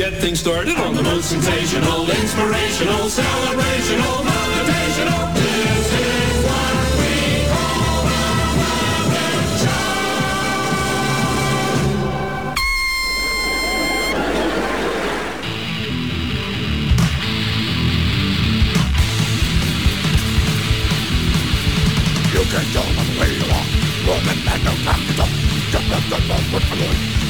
Get things started on the most sensational, inspirational, celebrational, motivational. This is what we call the Muppet. You can tell them the way you are. Woman, man, no time to talk. Just let what's for with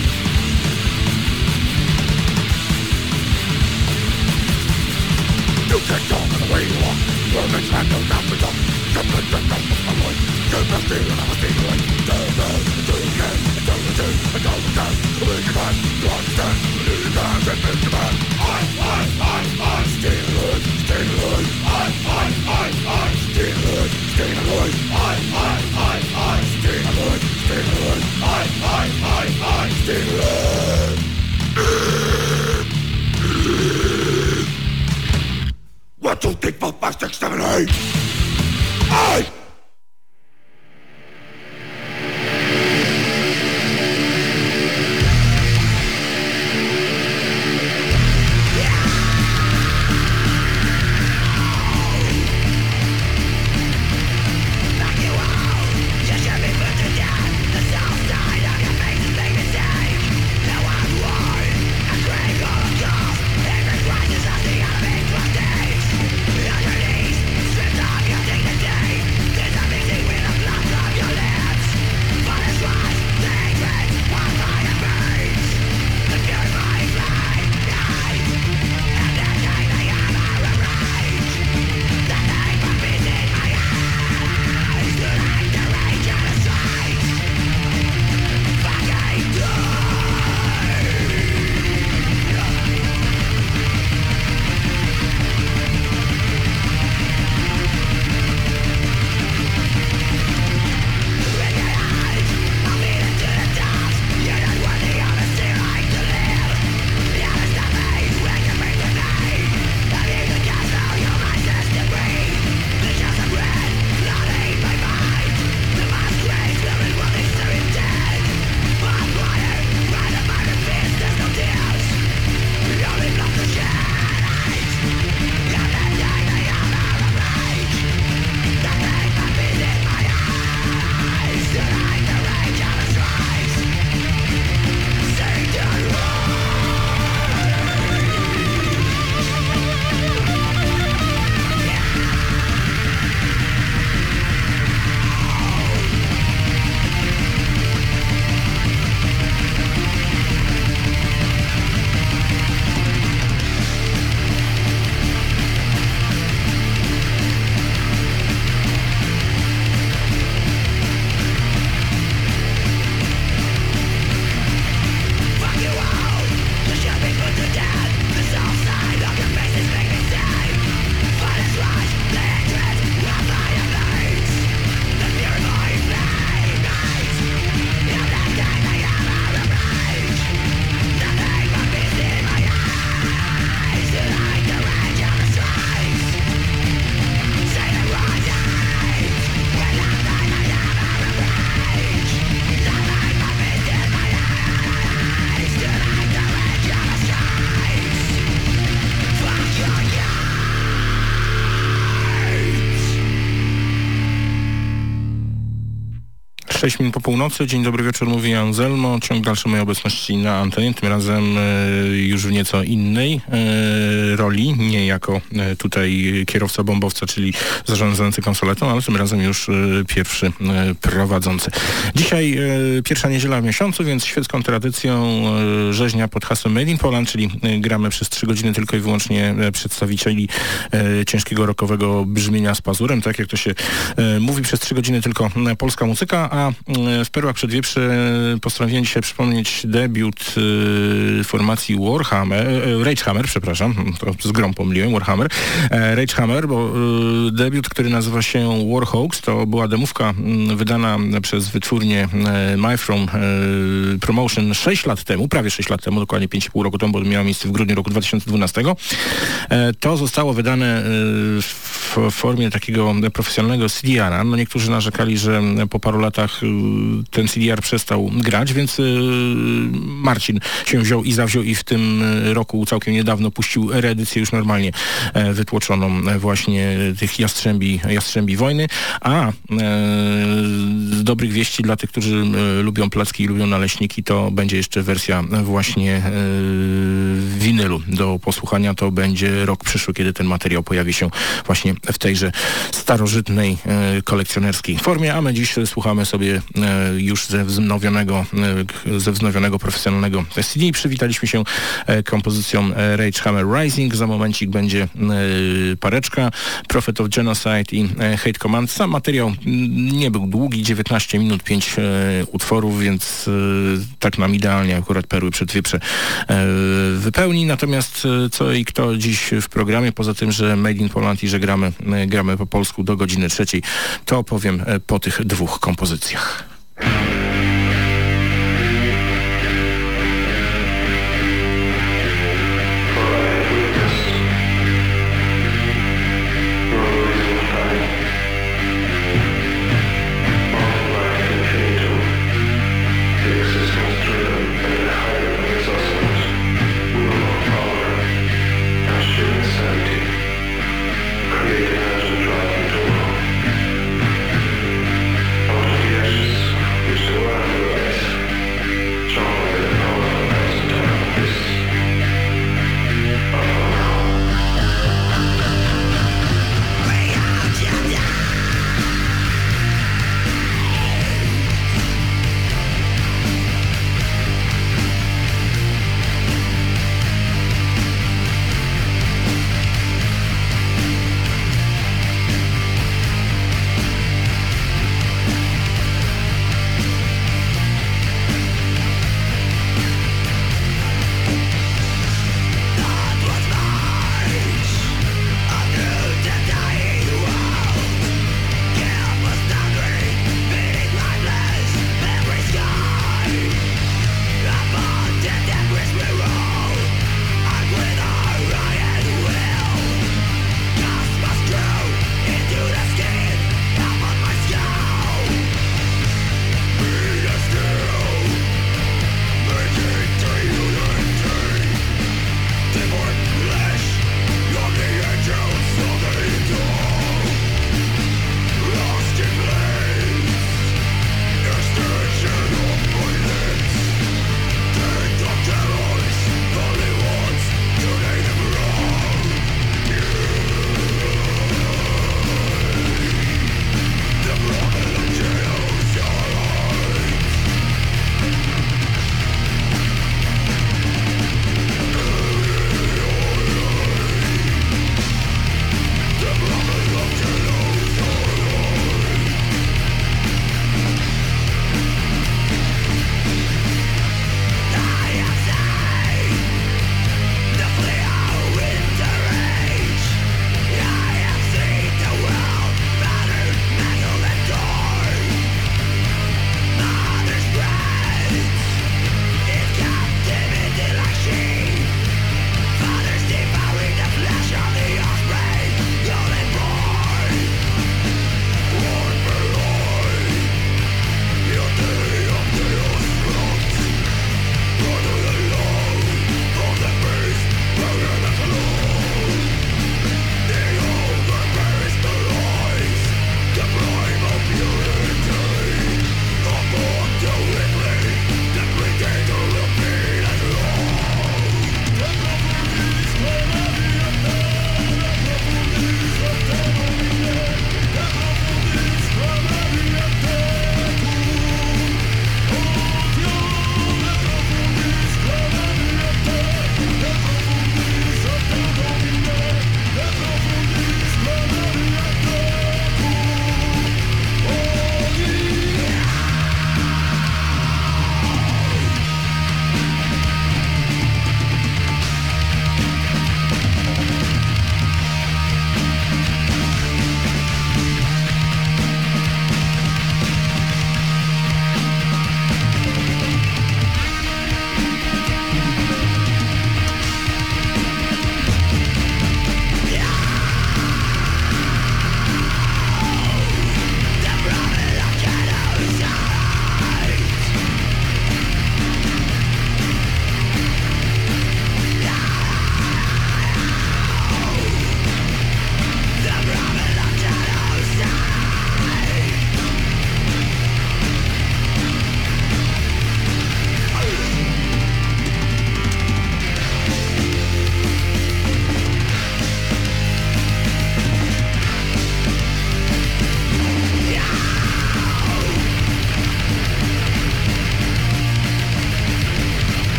You can talk the way you walk. You're a man, no doubt to talk. Come on, come on, come on, boy. Keep the feeling, I'm a feeling. Do, do, do it again. Do it again. Do it again. Do it again. You understand? Do it again. Then make the man. I, I, I, I. Stay alert. Stay alert. I, I, I, I. Stay alert. Stay alert. I, I, I, I. Stay alert. Stay alert. I, I, I, I. Stay alert. One, two, three, four, five, six, seven, eight. Eight. 6 minut po północy. Dzień dobry wieczór, mówi Anselmo. Ciąg dalszy mojej obecności na antenie, tym razem e, już w nieco innej e, roli. Nie jako e, tutaj kierowca bombowca, czyli zarządzający konsoletą, ale tym razem już pierwszy prowadzący. Dzisiaj pierwsza niedziela w miesiącu, więc świecką tradycją rzeźnia pod hasłem Made in Poland, czyli gramy przez 3 godziny tylko i wyłącznie przedstawicieli ciężkiego rockowego brzmienia z pazurem, tak jak to się mówi, przez 3 godziny tylko polska muzyka, a w Perłach Przedwieprze e, postanowiłem dzisiaj przypomnieć debiut e, formacji Warhammer, e, Ragehammer, przepraszam, to z grą pomyliłem, Warhammer, Ragehammer, bo debiut, który nazywa się Warhawks, to była demówka m, wydana przez wytwórnię MyFrom Promotion 6 lat temu, prawie 6 lat temu, dokładnie 5,5 roku temu, bo miało miejsce w grudniu roku 2012. E, To zostało wydane w formie takiego profesjonalnego CDR-a. No niektórzy narzekali, że po paru latach ten CDR przestał grać, więc e, Marcin się wziął i zawziął i w tym e, roku całkiem niedawno puścił reedycję już normalnie e, wytłoczoną e, właśnie tych Jastrzębi, Jastrzębi Wojny, a e, z dobrych wieści dla tych, którzy lubią placki i lubią naleśniki, to będzie jeszcze wersja właśnie winylu do posłuchania. To będzie rok przyszły, kiedy ten materiał pojawi się właśnie w tejże starożytnej kolekcjonerskiej formie, a my dziś słuchamy sobie e, już ze wznowionego, e, ze wznowionego profesjonalnego CD. Przywitaliśmy się e, kompozycją e, Rage Hammer Rising. Za momencik będzie pareczka Prophet of Genocide i Hate Command. Sam materiał nie był długi, 19 minut, 5 e, utworów, więc tak nam idealnie akurat perły przed wieprze wypełni. Natomiast co i kto dziś w programie, poza tym, że Made in Poland i że gramy, gramy po polsku do godziny trzeciej, to opowiem po tych dwóch kompozycjach. 这。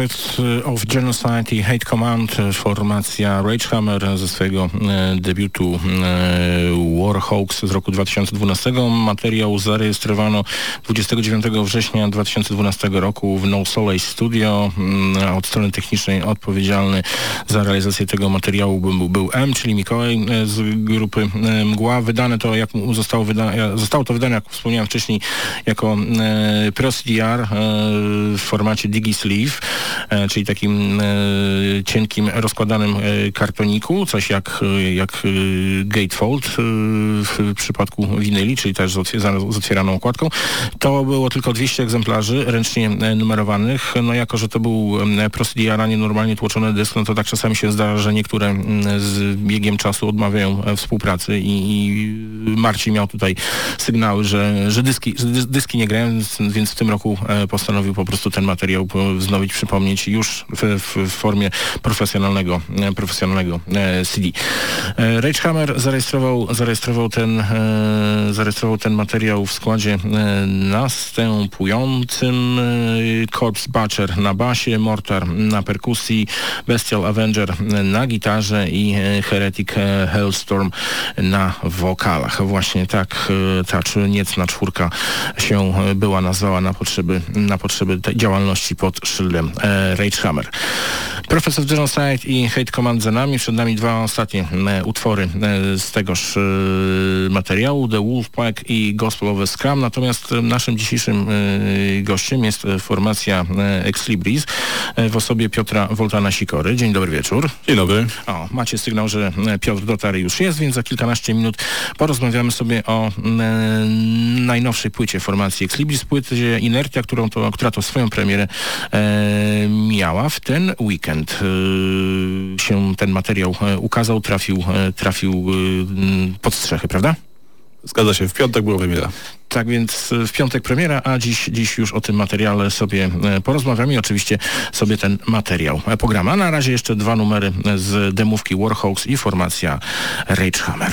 Prophets of Genocide i Hate Command, formacja Ragehammer ze swojego e, debiutu e, Warhawks z roku 2012. Materiał zarejestrowano 29 września 2012 roku w No Solace Studio. Mm, od strony technicznej odpowiedzialny za realizację tego materiału był, był M, czyli Mikołaj e, z grupy Mgła. Wydane to, jak zostało, wyda zostało to wydane, jak wspomniałem wcześniej, jako Pro CDR w formacie DigiSleeve. E, czyli takim e, cienkim, rozkładanym e, kartoniku, coś jak, jak gatefold w przypadku winyli, czyli też z otwieraną okładką. To było tylko 200 egzemplarzy ręcznie numerowanych. No jako, że to był prosty a nie normalnie tłoczony dysk, no to tak czasami się zdarza, że niektóre z biegiem czasu odmawiają współpracy i, i Marcin miał tutaj sygnały, że, że dyski, dyski nie grają, więc w tym roku postanowił po prostu ten materiał wznowić przy przypomnieć, już w, w formie profesjonalnego, e, profesjonalnego e, CD. E, Ragehammer zarejestrował, zarejestrował, ten, zarejestrował ten materiał w składzie następującym Corpse Butcher na basie, Mortar na perkusji, Bestial Avenger na gitarze i Heretic Hellstorm na wokalach. Właśnie tak ta niecna czwórka się była nazwała na potrzeby, na potrzeby działalności pod szyldem e, Ragehammer. Professor Genocide i Hate Command za nami. Przed nami dwa ostatnie e, utwory e, z tegoż e, materiału, The Wolfpack i Gospel of the Scrum. Natomiast e, naszym dzisiejszym e, gościem jest formacja Ex Libris w osobie Piotra Woltana Sikory. Dzień dobry wieczór. Dzień dobry. O, macie sygnał, że Piotr dotarł już jest, więc za kilkanaście minut porozmawiamy sobie o najnowszej płycie formacji Ex Libris, płycie Inertia, którą to, która to swoją premierę miała. W ten weekend y, się ten materiał e, ukazał, trafił, e, trafił pod strzechy, prawda? Zgadza się, w piątek była premiera. Tak więc w piątek premiera, a dziś, dziś już o tym materiale sobie e, porozmawiamy i oczywiście sobie ten materiał e, pogramy. A na razie jeszcze dwa numery z demówki Warhawks i formacja Ragehammer.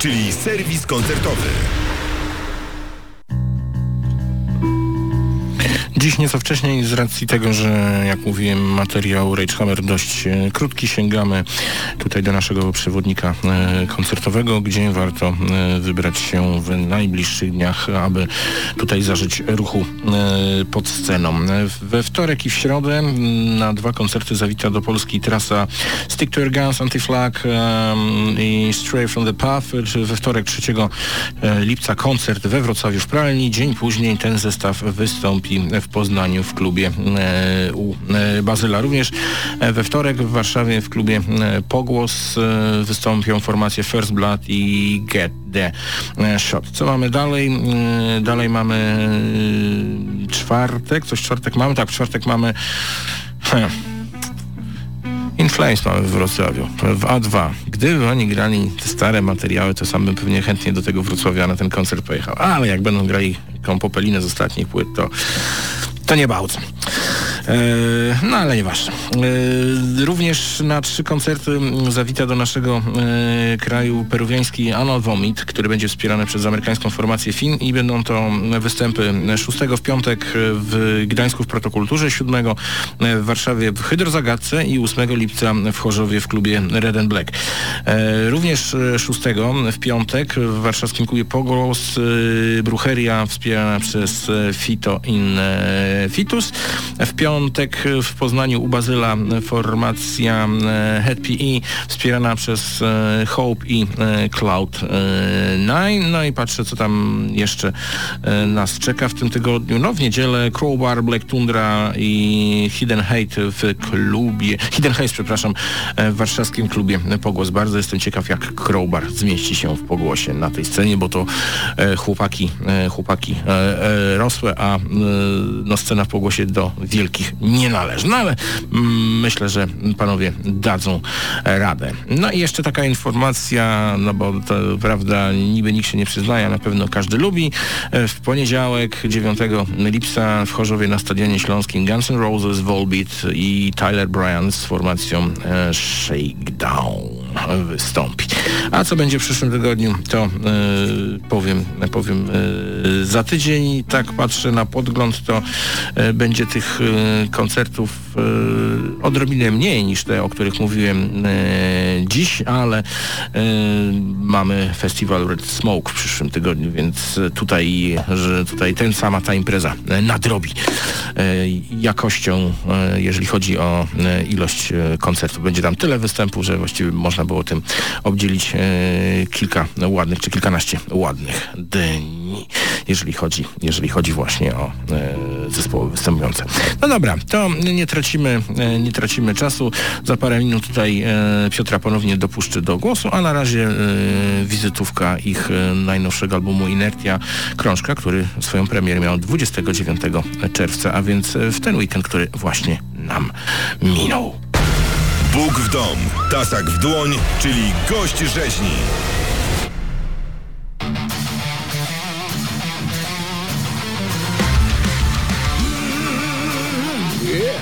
Czyli serwis koncertowy. Nieco wcześniej z racji tego, że jak mówiłem materiał Ragehammer dość e, krótki, sięgamy tutaj do naszego przewodnika e, koncertowego, gdzie warto e, wybrać się w najbliższych dniach, aby tutaj zażyć ruchu pod sceną. We wtorek i w środę na dwa koncerty zawita do Polski trasa Stick to Your Guns, Anti-Flag i Stray from the Path. We wtorek 3 e, lipca koncert we Wrocławiu w Pralni. Dzień później ten zestaw wystąpi w Poznaniu w klubie e, u e, Bazyla. Również e, we wtorek w Warszawie w klubie Pogłos wystąpią formacje First Blood i Get the Shot. Co mamy dalej? Dalej mamy czwartek. Coś czwartek mamy? Tak, czwartek mamy... Hmm. In Flames mamy w Wrocławiu, w A2. Gdyby oni grali te stare materiały, to sam bym pewnie chętnie do tego Wrocławia na ten koncert pojechał. Ale jak będą grali kompopelinę z ostatnich płyt, to, to nie bałc. E, no ale nieważne. E, również na trzy koncerty zawita do naszego e, kraju peruwiański Ano Vomit, który będzie wspierany przez amerykańską formację FIN i będą to występy 6 w piątek w Gdańsku w Protokulturze, 7 w Warszawie w Hydrozagadce i 8 lipca w Chorzowie w klubie Red and Black. Również e, 6 w piątek w warszawskim klubie Pogos Brucheria wspierana przez Fito in Fitus. W piątek piątek w Poznaniu u Bazyla formacja Head PE wspierana przez Hope i Cloud9. No i patrzę co tam jeszcze nas czeka w tym tygodniu. No w niedzielę Crowbar, Black Tundra i Hidden Hate w klubie, Hidden Hate, przepraszam, w warszawskim klubie Pogłos. Bardzo jestem ciekaw jak Crowbar zmieści się w pogłosie na tej scenie, bo to chłopaki, chłopaki rosłe, a no, scena w pogłosie do wielkich nie należy. No ale mm, myślę, że panowie dadzą radę. No i jeszcze taka informacja, no bo to prawda, niby nikt się nie przyznaje, a na pewno każdy lubi. W poniedziałek 9 lipca w Chorzowie na Stadionie Śląskim Guns N' Roses, Volbeat i Tyler Bryant z formacją e, Shakedown wystąpi. A co będzie w przyszłym tygodniu, to e, powiem, powiem e, za tydzień. Tak patrzę na podgląd, to e, będzie tych koncertów e, odrobinę mniej niż te, o których mówiłem dziś, ale mamy festiwal Red Smoke w przyszłym tygodniu, więc tutaj, że tutaj ten sama ta impreza nadrobi jakością, jeżeli chodzi o ilość koncertów. Będzie tam tyle występów, że właściwie można było tym obdzielić kilka ładnych, czy kilkanaście ładnych dni, jeżeli chodzi, jeżeli chodzi właśnie o zespoły występujące. No dobra, to nie tracimy, nie tracimy czasu. Za parę minut tutaj Piotra ponownie dopuszczę do głosu, a na razie wizytówka ich najnowszego albumu Inertia, krążka, który swoją premierę miał 29 czerwca, a więc w ten weekend, który właśnie nam minął. Bóg w dom, tasak w dłoń, czyli gość rzeźni. It's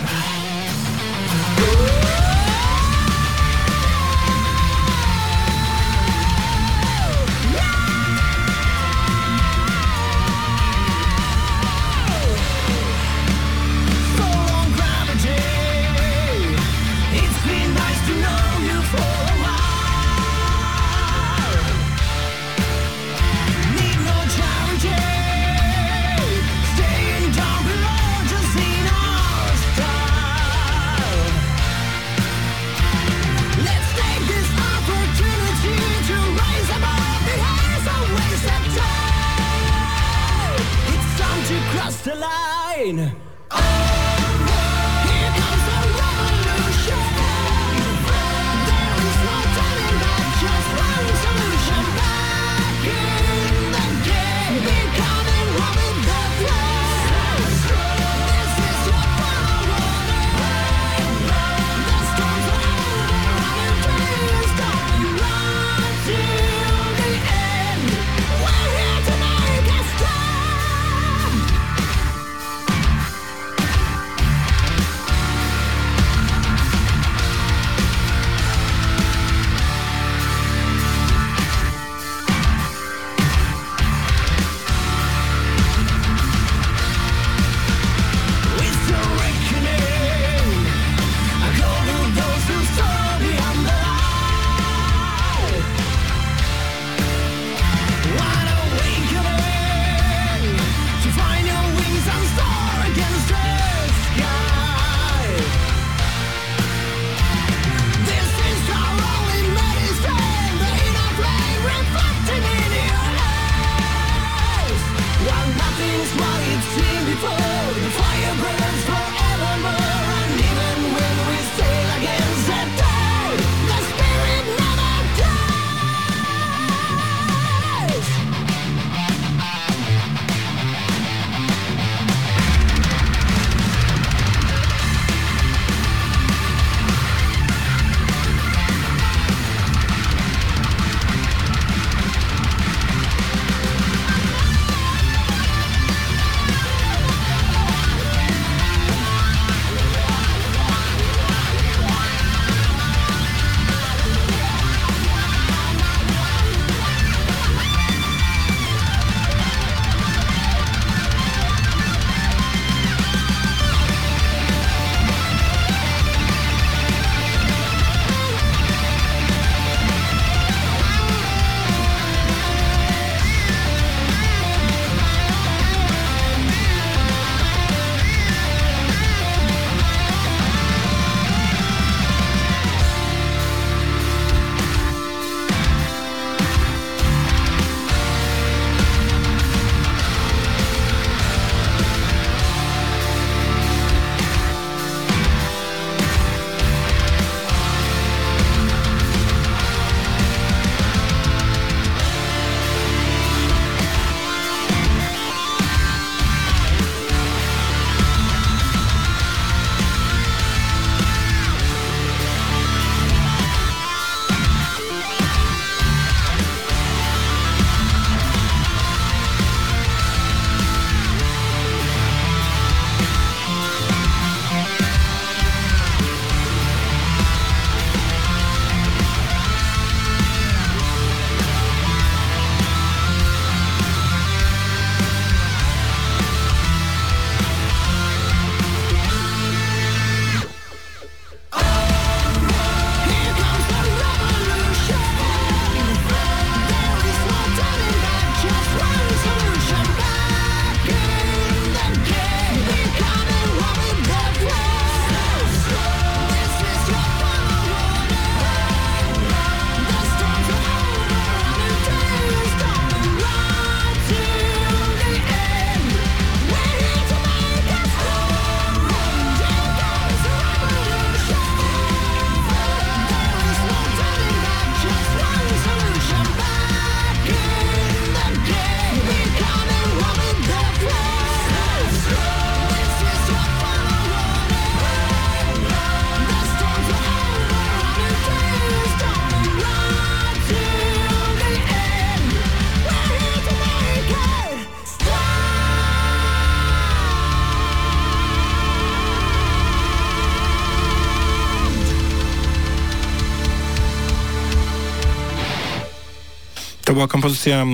była kompozycja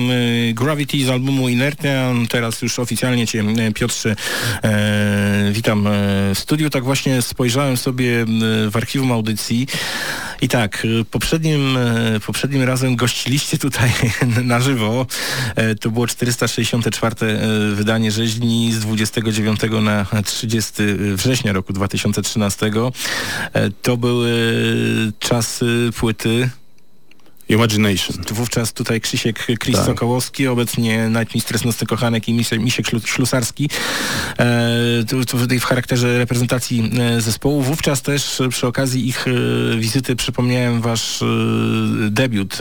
y, Gravity z albumu Inertia. Teraz już oficjalnie Cię, y, Piotrze, e, witam e, w studiu. Tak właśnie spojrzałem sobie w archiwum audycji i tak, y, poprzednim, e, poprzednim razem gościliście tutaj na żywo. E, to było 464 e, wydanie rzeźni z 29 na 30 września roku 2013. E, To były czasy płyty Imagination. Wówczas tutaj Krzysiek Chris Tak. Sokołowski, obecnie Nightmistress Nocny Kochanek i Misiek, Misiek Ślu- Ślusarski e, w charakterze reprezentacji e, zespołu. Wówczas też przy okazji ich e, wizyty przypomniałem wasz e, debiut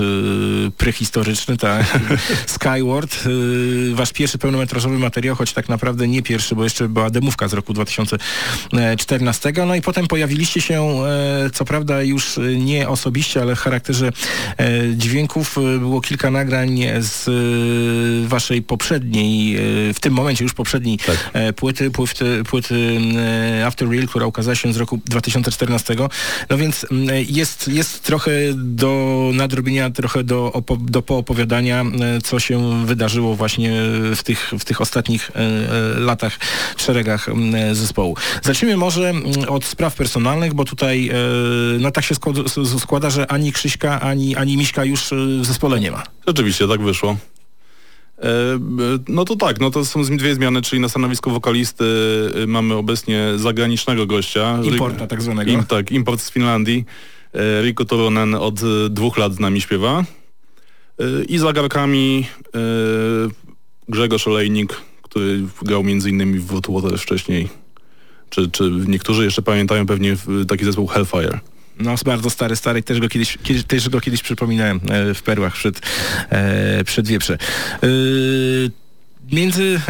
prehistoryczny, tak, Skyward, wasz pierwszy pełnometrażowy materiał, choć tak naprawdę nie pierwszy, bo jeszcze była demówka z roku 2014. No i potem pojawiliście się, co prawda już nie osobiście, ale w charakterze dźwięków. E, Było kilka nagrań z e, waszej poprzedniej, e, w tym momencie już poprzedniej e, płyty, płyty, płyty e, After Real, która ukazała się z roku 2014. No więc jest, jest trochę do nadrobienia, trochę do, do poopowiadania, e, co się wydarzyło właśnie w tych, w tych ostatnich e, e, latach, szeregach m, e, zespołu. Zacznijmy może od spraw personalnych, bo tutaj e, no tak się składa, że ani Krzyśka, ani, ani Miśka już e, w zespole nie ma. Rzeczywiście, tak wyszło. E, no to tak, no to są z- dwie zmiany, czyli na stanowisku wokalisty e, mamy obecnie zagranicznego gościa. Importa tak zwanego. Im, tak, import z Finlandii. E, Rico Toronen od e, dwóch lat z nami śpiewa. E, I za garkami Grzegorz Olejnik, który grał innymi w Water wcześniej. Czy, czy niektórzy jeszcze pamiętają pewnie taki zespół Hellfire. No bardzo stary, stary, też go kiedyś, kiedyś, też go kiedyś przypominałem e, w Perłach przed, e, przed Wieprze. E, Między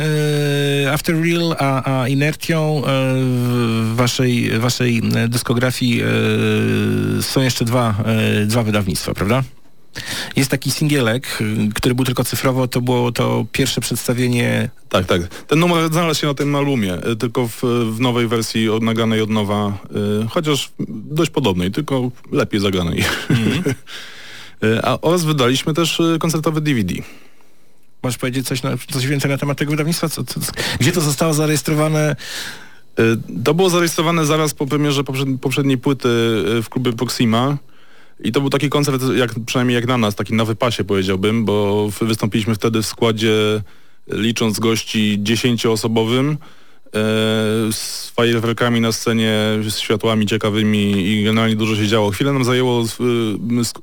e, After Real a, a Inertią e, w waszej, waszej dyskografii e, są jeszcze dwa, dwa wydawnictwa, prawda? Jest taki singielek, który był tylko cyfrowo, to było to pierwsze przedstawienie Tak, tak. Ten numer znalazł się na tym albumie, y, tylko w, w nowej wersji nagranej od nowa, y, chociaż dość podobnej, tylko lepiej zagranej. Y, A, oraz wydaliśmy też koncertowy DVD. Możesz powiedzieć coś, na, coś więcej na temat tego wydawnictwa? Co, co, gdzie to zostało zarejestrowane? To było zarejestrowane zaraz po premierze poprzed- poprzedniej płyty w klubie Proxima. I to był taki koncert, jak, przynajmniej jak na nas, taki na wypasie powiedziałbym, bo wystąpiliśmy wtedy w składzie, y, licząc gości dziesięcioosobowym, e, z fajerwerkami na scenie, z światłami ciekawymi i generalnie dużo się działo. Chwilę nam zajęło s-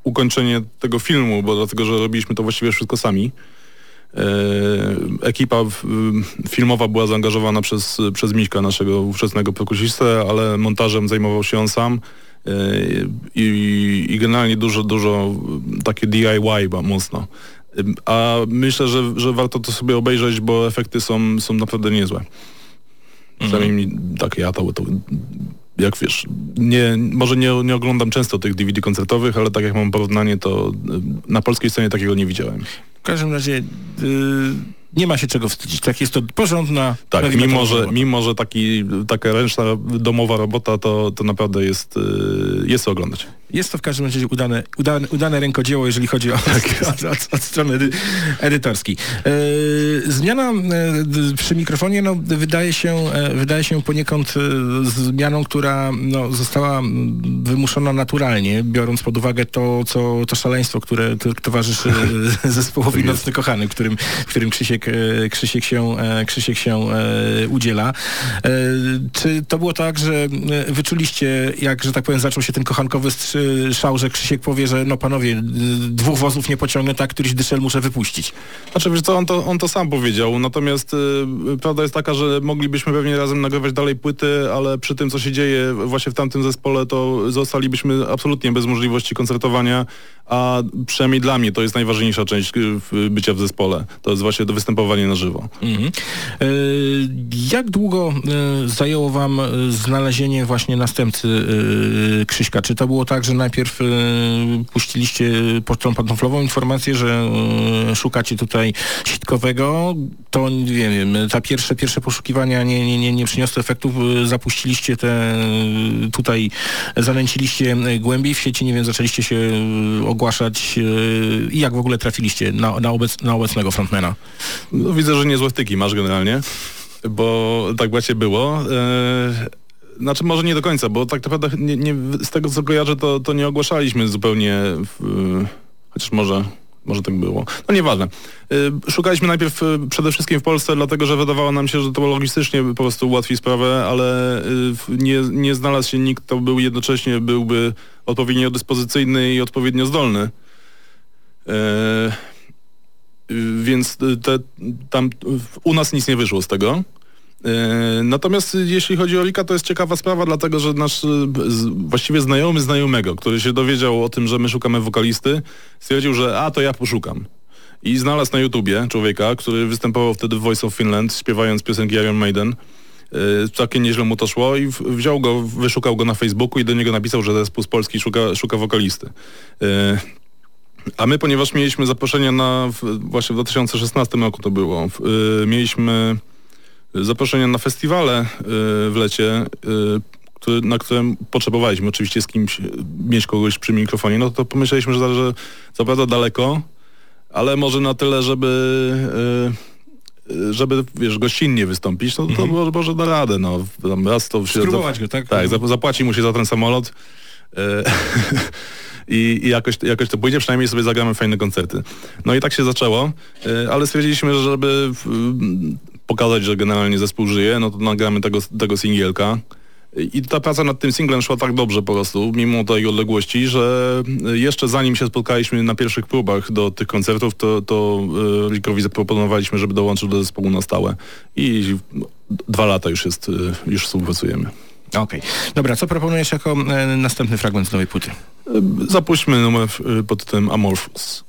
ukończenie tego filmu, bo dlatego, że robiliśmy to właściwie wszystko sami. E, Ekipa filmowa była zaangażowana przez, przez Miśka, naszego ówczesnego perkusistę, ale montażem zajmował się on sam e, i, i generalnie dużo, dużo takie DIY mocno. A myślę, że, że warto to sobie obejrzeć, bo efekty są, są naprawdę niezłe. Przynajmniej mi- tak ja to, to jak wiesz, nie, może nie, nie oglądam często tych DVD koncertowych, ale tak jak mam porównanie, to na polskiej scenie takiego nie widziałem. W każdym razie y, nie ma się czego wstydzić. Tak jest to porządna, Tak, mimo że, robota. mimo że taki, taka ręczna domowa robota, to, to naprawdę jest, y, jest oglądać. Jest to w każdym razie udane, udane, udane rękodzieło, jeżeli chodzi o od, od, od strony edy, edytorskiej. E, zmiana e, przy mikrofonie no, wydaje, się, e, wydaje się poniekąd zmianą, która no, została wymuszona naturalnie, biorąc pod uwagę to, co, to szaleństwo, które to, towarzyszy zespołowi Nocny Kochany, w którym, którym Krzysiek, Krzysiek się, Krzysiek się udziela. Czy to było tak, że wyczuliście, jak, że tak powiem, zaczął się ten kochankowy strzy- szał, że Krzysiek powie, że no panowie, y, dwóch wozów nie pociągnę, tak, któryś dyszel muszę wypuścić. Znaczy wiesz co, on to, on to sam powiedział, natomiast y, prawda jest taka, że moglibyśmy pewnie razem nagrywać dalej płyty, ale przy tym co się dzieje właśnie w tamtym zespole, to zostalibyśmy absolutnie bez możliwości koncertowania, a przynajmniej dla mnie to jest najważniejsza część y, bycia w zespole. To jest właśnie to występowanie na żywo. Mhm. Jak długo zajęło wam znalezienie właśnie następcy Krzyśka? Czy to było tak, że że najpierw y, puściliście pocztą pantoflową informację, że y, szukacie tutaj sitkowego. To nie wiem, ta pierwsze, pierwsze poszukiwania nie, nie, nie, nie przyniosły efektów. Y, zapuściliście te, tutaj zanęciliście głębiej w sieci, nie wiem, zaczęliście się ogłaszać i jak w ogóle trafiliście na, na, obec, na obecnego frontmana? No, widzę, że niezłe wtyki masz generalnie, bo tak właśnie było. E, znaczy może nie do końca, bo tak naprawdę nie, nie, z tego co kojarzę, to, to nie ogłaszaliśmy zupełnie, w, chociaż może, może tak było. No nieważne. E, szukaliśmy najpierw e, przede wszystkim w Polsce, dlatego że wydawało nam się, że to logistycznie po prostu ułatwi sprawę, ale w- nie, nie znalazł się nikt, kto był jednocześnie byłby odpowiednio dyspozycyjny i odpowiednio zdolny. Więc te, tam u nas nic nie wyszło z tego. E, Natomiast jeśli chodzi o Rika, to jest ciekawa sprawa, dlatego że nasz e, właściwie znajomy znajomego, który się dowiedział o tym, że my szukamy wokalisty, stwierdził, że a to ja poszukam. I znalazł na YouTubie człowieka, który występował wtedy w Voice of Finland, śpiewając piosenki Iron Maiden. E, Całkiem nieźle mu to szło i wziął go, wyszukał go na Facebooku i do niego napisał, że zespół z Polski szuka, szuka wokalisty. A my, ponieważ mieliśmy zaproszenia na, właśnie w 2016 roku to było, mieliśmy zaproszenia na festiwale y, w lecie, który, na którym potrzebowaliśmy oczywiście z kimś y, mieć kogoś przy mikrofonie, no to pomyśleliśmy, że, że co prawda daleko, ale może na tyle, żeby żeby, wiesz, gościnnie wystąpić, no to może, może da radę, no. Tam raz to... Spróbować go, tak? Tak, zap- zapłaci mu się za ten samolot. E, I, i jakoś, jakoś to pójdzie, przynajmniej sobie zagramy fajne koncerty. No i tak się zaczęło, e, ale stwierdziliśmy, że żeby pokazać, że generalnie zespół żyje, no to nagramy tego, tego singielka. I ta praca nad tym singlem szła tak dobrze po prostu, mimo tej odległości, że jeszcze zanim się spotkaliśmy na pierwszych próbach do tych koncertów, to, to e, Rickowi zaproponowaliśmy, żeby dołączył do zespołu na stałe. I dwa lata już jest, e, już współpracujemy. Okej. Dobra, co proponujesz jako e, następny fragment z nowej płyty? Zapuśćmy numer y, pod tym Amorphous.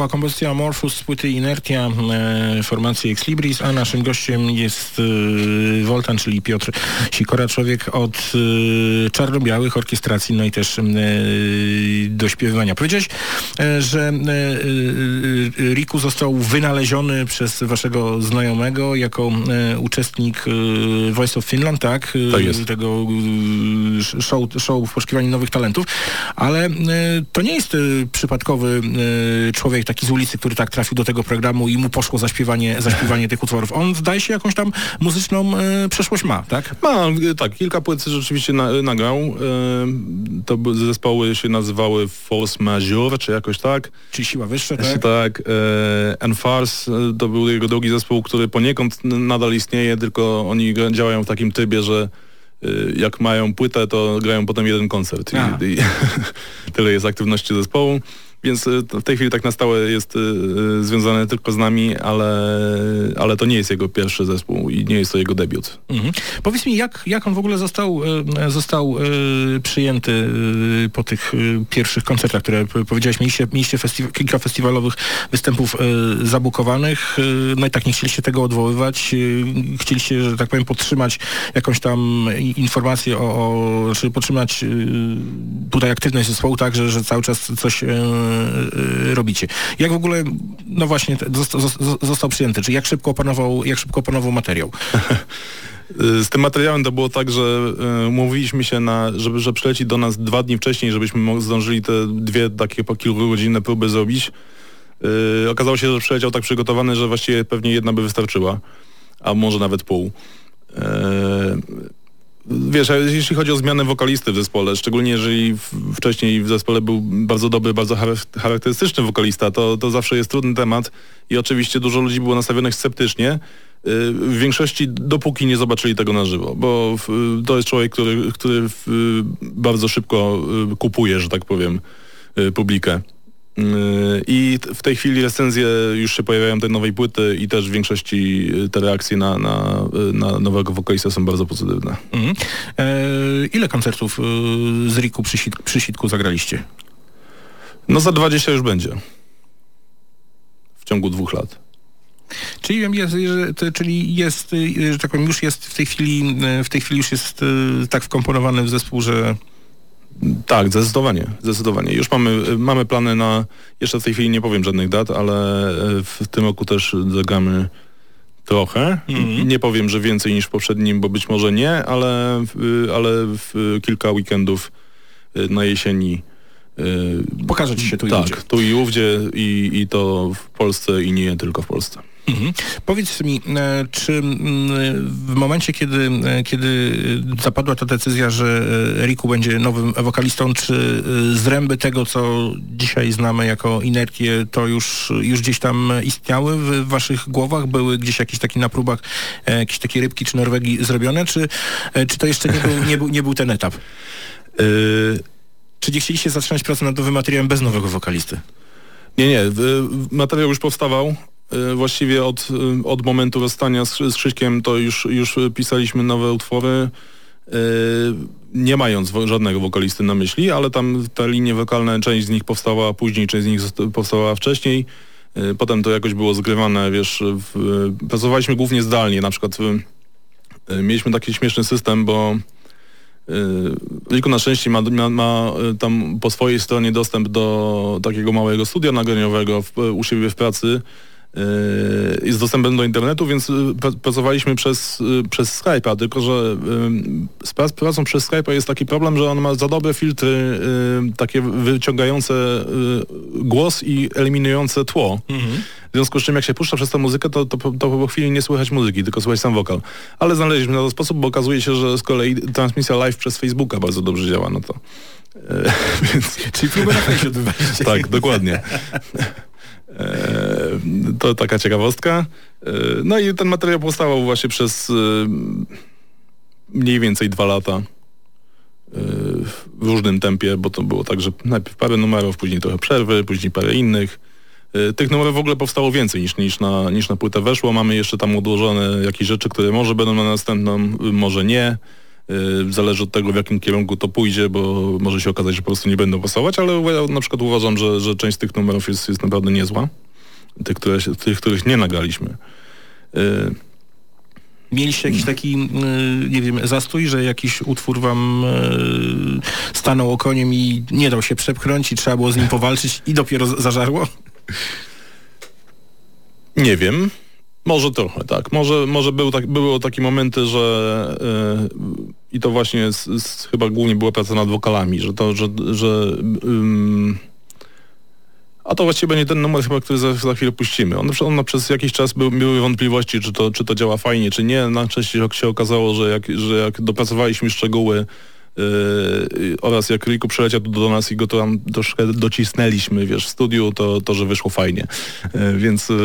Była kompozycja Amorphous z płyty Inertia e, formacji Ex Libris, a naszym gościem jest e, Woltan, czyli Piotr Sikora, człowiek od e, czarno-białych orkiestracji, no i też e, do śpiewywania. Powiedziałeś, e, że e, e, Riku został wynaleziony przez waszego znajomego jako uczestnik Voice of Finland, tak? Tak jest. Tego show, show w poszukiwaniu nowych talentów, ale to nie jest przypadkowy człowiek taki z ulicy, który tak trafił do tego programu i mu poszło zaśpiewanie, zaśpiewanie tych utworów. On zdaje się jakąś tam muzyczną e, przeszłość ma, tak? Ma, y, tak, kilka płyt rzeczywiście na, nagrał. Y, To zespoły się nazywały Force Majeure, czy jakoś tak. Czyli siła wyższa, Tak. tak? y, y, to był jego drugi zespół, który poniekąd nadal istnieje, tylko oni działają w takim trybie, że jak mają płytę, to grają potem jeden koncert. I, i tyle jest aktywności zespołu. Więc y, w tej chwili tak na stałe jest y, y, związane tylko z nami, ale, ale to nie jest jego pierwszy zespół i nie jest to jego debiut. Mhm. Powiedz mi, jak, jak on w ogóle został, został przyjęty po tych pierwszych koncertach, które powiedziałeś, mieliście, mieliście kilka festiwalowych występów zabukowanych, no i tak nie chcieliście tego odwoływać, chcieliście, że tak powiem, podtrzymać jakąś tam informację o, o czy podtrzymać tutaj aktywność zespołu, tak, że, że cały czas coś robicie. Jak w ogóle, no właśnie, te- zosta- zos- został przyjęty, czy jak szybko opanował, jak szybko opanował materiał? Y, Z tym materiałem to było tak, że y, umówiliśmy się na, żeby, że przyleci do nas dwa dni wcześniej, żebyśmy zdążyli te dwie takie po kilkugodzinne próby zrobić. Y, okazało się, że przyleciał tak przygotowany, że właściwie pewnie jedna by wystarczyła, a może nawet pół. Y, Wiesz, jeśli chodzi o zmianę wokalisty w zespole, szczególnie jeżeli wcześniej w zespole był bardzo dobry, bardzo char- charakterystyczny wokalista, to, to zawsze jest trudny temat i oczywiście dużo ludzi było nastawionych sceptycznie. y, W większości dopóki nie zobaczyli tego na żywo, bo to jest człowiek, który, który bardzo szybko y, kupuje, że tak powiem, y, publikę. Y, I w tej chwili recenzje już się pojawiają tej nowej płyty i też w większości y, te reakcje na, na, y, na nowego wokalista są bardzo pozytywne. Mhm. E, ile koncertów e, z Riku przy, sit, przy sitku zagraliście? No za 20 już będzie. W ciągu dwóch lat. Czyli wiem, jest, czyli jest, że tak powiem, już jest w tej chwili, w tej chwili już jest tak wkomponowany w zespół, że Tak, zdecydowanie, zdecydowanie. Już mamy, mamy plany na, jeszcze w tej chwili nie powiem żadnych dat, ale e, w tym roku też zagramy trochę. Nie powiem, że więcej niż w poprzednim, bo być może nie, ale, w- ale w kilka weekendów e, na jesieni pokaże ci się tu i tak, ówdzie. tu i ówdzie i, i to w Polsce i nie tylko w Polsce. Mhm. Powiedz mi, e, czy mm, w momencie, kiedy, e, kiedy zapadła ta decyzja, że e, Riku będzie nowym wokalistą, czy zręby tego, co dzisiaj znamy jako inertię, to już, już gdzieś tam istniały w waszych głowach? Były gdzieś jakieś takie na próbach, jakieś takie rybki czy Norwegii zrobione, czy, czy to jeszcze nie był, nie był, nie był ten etap? E, Czy nie chcieliście zaczynać pracy nad nowym materiałem bez nowego wokalisty? Nie, nie. Materiał już powstawał. Y, Właściwie od, y, od momentu rozstania z, z Krzyśkiem to już, już pisaliśmy nowe utwory, y, nie mając żadnego wokalisty na myśli, ale tam te linie wokalne, część z nich powstała później, część z nich powstała wcześniej. Potem to jakoś było zgrywane, wiesz, w, pracowaliśmy głównie zdalnie, na przykład mieliśmy taki śmieszny system, bo Riku na szczęście ma, ma, ma y, tam po swojej stronie dostęp do takiego małego studia nagraniowego w, u siebie w pracy y, i z dostępem do internetu, więc y, pra- pracowaliśmy przez, przez Skype'a, tylko że z prac, pracą przez Skype'a jest taki problem, że on ma za dobre filtry takie wyciągające głos i eliminujące tło. W związku z czym jak się puszcza przez tę muzykę, to, to, po- to po chwili nie słychać muzyki, tylko słychać sam wokal. Ale znaleźliśmy na to sposób, bo okazuje się, że z kolei transmisja live przez Facebooka bardzo dobrze działa na to. E, więc, Czyli próbę na fejsie odbywaliście. tak, dokładnie. E, to taka ciekawostka. E, no i ten materiał powstawał właśnie przez mniej więcej dwa lata w różnym tempie, bo to było tak, że najpierw parę numerów, później trochę przerwy, później parę innych. E, Tych numerów w ogóle powstało więcej niż, niż, na, niż na płytę weszło. Mamy jeszcze tam odłożone jakieś rzeczy, które może będą na następną, może nie. Y, Zależy od tego, w jakim kierunku to pójdzie, bo może się okazać, że po prostu nie będą pasować, ale ja na przykład uważam, że, że część z tych numerów jest, jest naprawdę niezła. Tych, które, tych, których nie nagraliśmy. Y, Mieliście jakiś taki, y, nie wiem, zastój, że jakiś utwór wam y, stanął okoniem i nie dał się przepchnąć i trzeba było z nim powalczyć i dopiero zażarło? Nie wiem. Może trochę, tak. Może, może był tak, były takie momenty, że yy, i to właśnie z, z, chyba głównie była praca nad wokalami, że to, że, że ym, a to właściwie będzie ten numer chyba, który za, za chwilę puścimy. On, on przez jakiś czas był, były wątpliwości, czy to, czy to działa fajnie, czy nie. Na szczęście się okazało, że jak, że jak dopracowaliśmy szczegóły Yy, oraz jak Riku przyleciał do nas i go tam troszkę docisnęliśmy, wiesz, w studiu, to, to że wyszło fajnie. Yy, więc yy,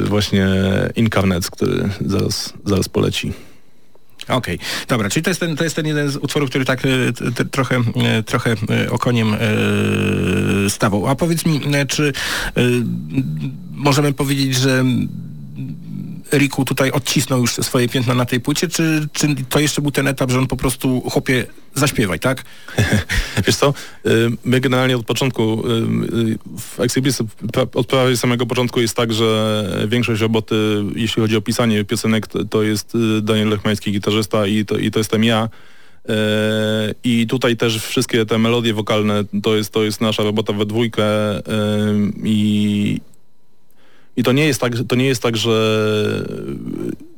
yy, właśnie Incarnates, który zaraz, zaraz poleci. Okej, dobra, czyli to jest, ten, to jest ten jeden z utworów, który tak t, t, trochę, trochę okoniem e, stawał. A powiedz mi, czy możemy powiedzieć, że Riku tutaj odcisnął już swoje piętno na tej płycie, czy, czy to jeszcze był ten etap, że on po prostu, chłopie, zaśpiewaj, tak? Wiesz co, y, my generalnie od początku y, y, w Exhibits od prawie samego początku jest tak, że większość roboty, jeśli chodzi o pisanie piosenek, to, jest Daniel Lechmański, gitarzysta i to, i to jestem ja. I tutaj też wszystkie te melodie wokalne to jest, to jest nasza robota we dwójkę i, i to nie jest tak, to nie jest tak, że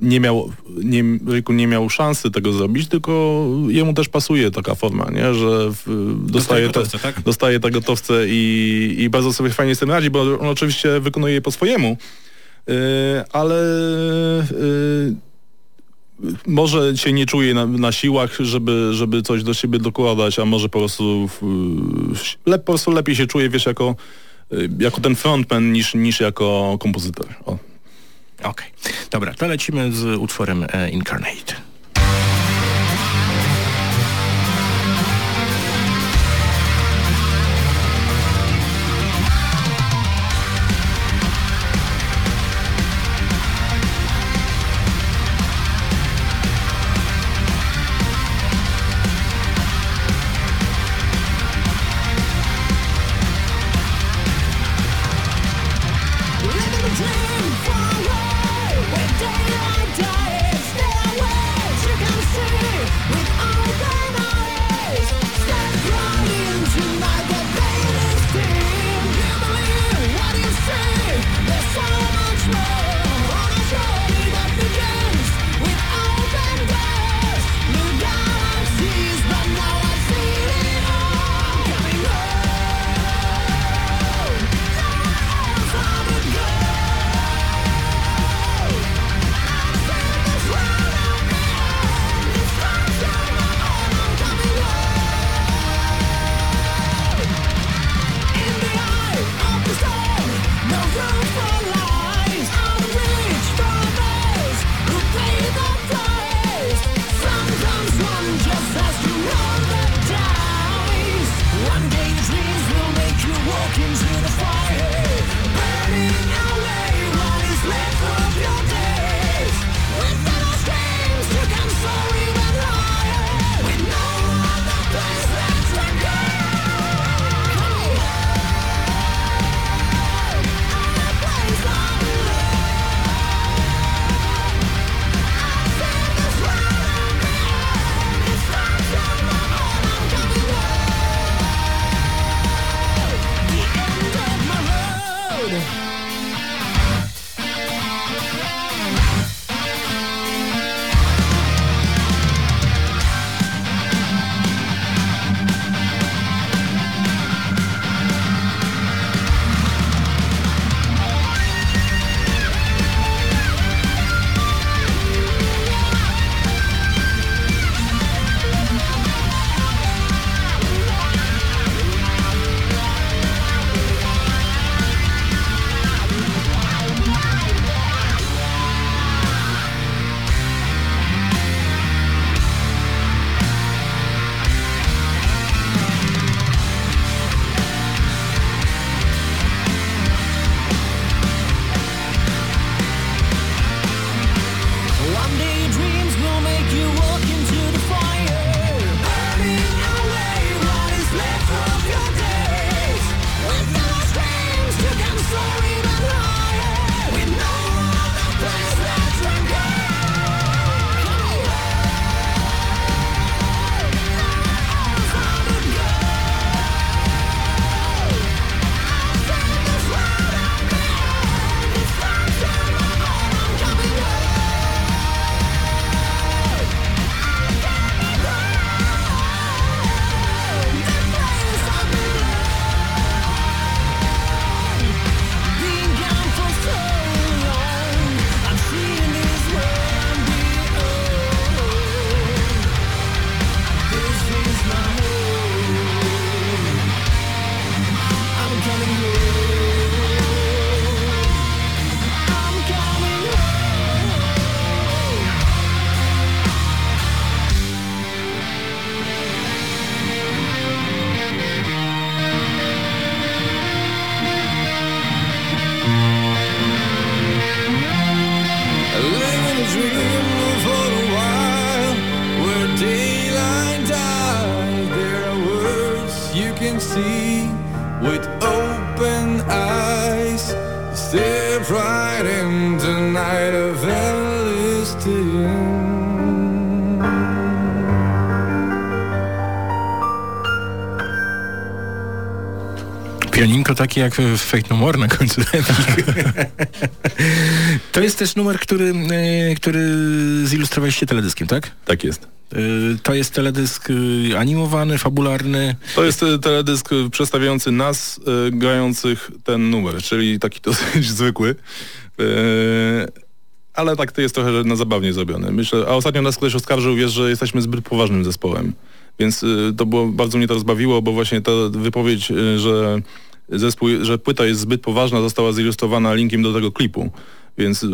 nie miał, nie, Ryku nie miał szansy tego zrobić, tylko jemu też pasuje taka forma, nie? że w, dostaje, te, gotowce, tak? dostaje te gotowce i, i bardzo sobie fajnie z tym radzi, bo on oczywiście wykonuje je po swojemu, yy, ale yy, może się nie czuje na, na siłach, żeby, żeby coś do siebie dokładać, a może po prostu, w, le, po prostu lepiej się czuje, wiesz, jako, jako ten frontman niż, niż jako kompozytor. Okej, dobra, to lecimy z utworem e, Incarnate. Taki jak w Fate No More na końcu. to jest też numer, który, e, który zilustrowaliście teledyskiem, tak? Tak jest. E, To jest teledysk e, animowany, fabularny. To jest teledysk przedstawiający nas grających ten numer, czyli taki dosyć zwykły. Ale tak to jest trochę na zabawnie zrobione. Myślę, a ostatnio nas ktoś oskarżył, wiesz, że jesteśmy zbyt poważnym zespołem. Więc y, to było, bardzo mnie to rozbawiło, bo właśnie ta wypowiedź, y, że zespół, że płyta jest zbyt poważna, została zilustrowana linkiem do tego klipu. Więc y,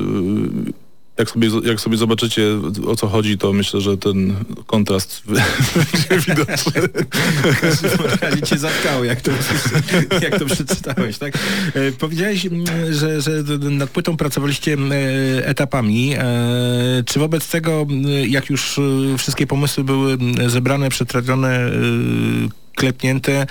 jak sobie, jak sobie zobaczycie o co chodzi, to myślę, że ten kontrast będzie widoczny. Ale cię zatkało, jak to, jak to przeczytałeś, tak? E, powiedziałeś, m, że, że nad płytą pracowaliście e, etapami. E, Czy wobec tego, jak już wszystkie pomysły były m, zebrane, przetrawione, klepnięte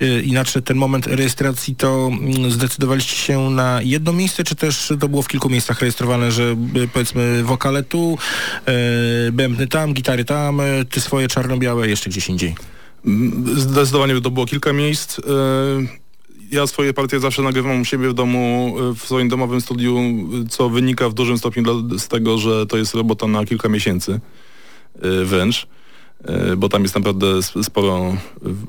e, i nadszedł ten moment rejestracji, to mm, zdecydowaliście się na jedno miejsce, czy też to było w kilku miejscach rejestrowane, że e, powiedzmy wokale tu, e, bębny tam, gitary tam, ty swoje czarno-białe jeszcze gdzieś indziej? Zdecydowanie to było kilka miejsc. Ja swoje partie zawsze nagrywam u siebie w domu, w swoim domowym studiu, co wynika w dużym stopniu z tego, że to jest robota na kilka miesięcy wręcz. E, Bo tam jest naprawdę sp- sporo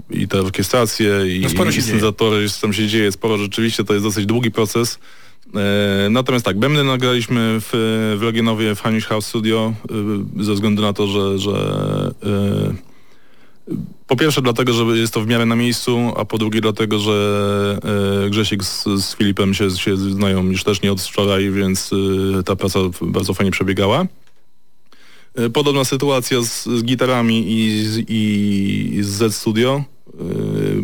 i te orkiestracje, i, No i syntezatory, tam się dzieje sporo rzeczywiście, to jest dosyć długi proces. E, Natomiast tak, Bębny nagraliśmy w, w Legionowie w Hanish House Studio e, ze względu na to, że, że po pierwsze dlatego, że jest to w miarę na miejscu, a po drugie dlatego, że Grzesiek z, z Filipem się, się znają już też nie od wczoraj, więc ta praca bardzo fajnie przebiegała. E, Podobna sytuacja z, z gitarami i, z- i z Z Studio, e,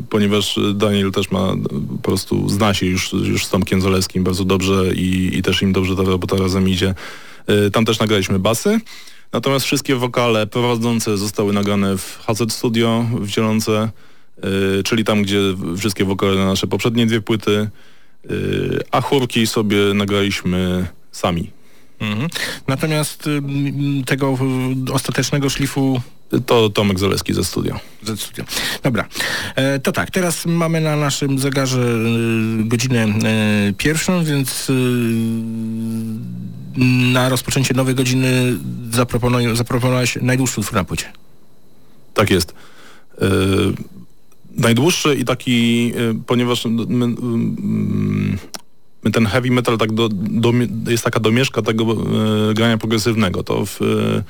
ponieważ Daniel też ma po prostu zna się już, już z Tomkiem Zalewskim bardzo dobrze i, i też im dobrze ta robota razem idzie. E, Tam też nagraliśmy basy. Natomiast wszystkie wokale prowadzące zostały nagrane w HZ Studio w Zielonce, y, czyli tam, gdzie wszystkie wokale na nasze poprzednie dwie płyty, y, a chórki sobie nagraliśmy sami. Mhm. Natomiast ym, tego y, ostatecznego szlifu To Tomek Zaleski ze studio. ze studio. Dobra, e, to tak, teraz mamy na naszym zegarze y, godzinę e, pierwszą, więc y, na rozpoczęcie nowej godziny zaproponowałeś najdłuższy utwór na płycie. Tak jest. Y, najdłuższy i taki, y, ponieważ my, ten heavy metal tak do, do, jest taka domieszka tego y, grania progresywnego, to w, y,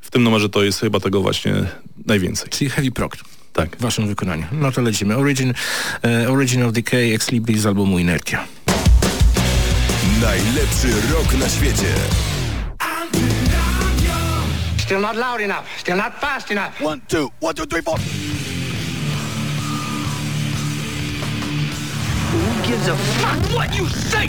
w tym numerze to jest chyba tego właśnie najwięcej. Czyli Heavy Prog Tak. w waszym wykonaniu. No to lecimy. Origin, e, Origin of Decay, Ex Libris z albumu Inertia. Najlepszy rok na świecie. Still not loud enough. Still not fast enough. One, two, one, two, three, four. Gives a fuck what you say?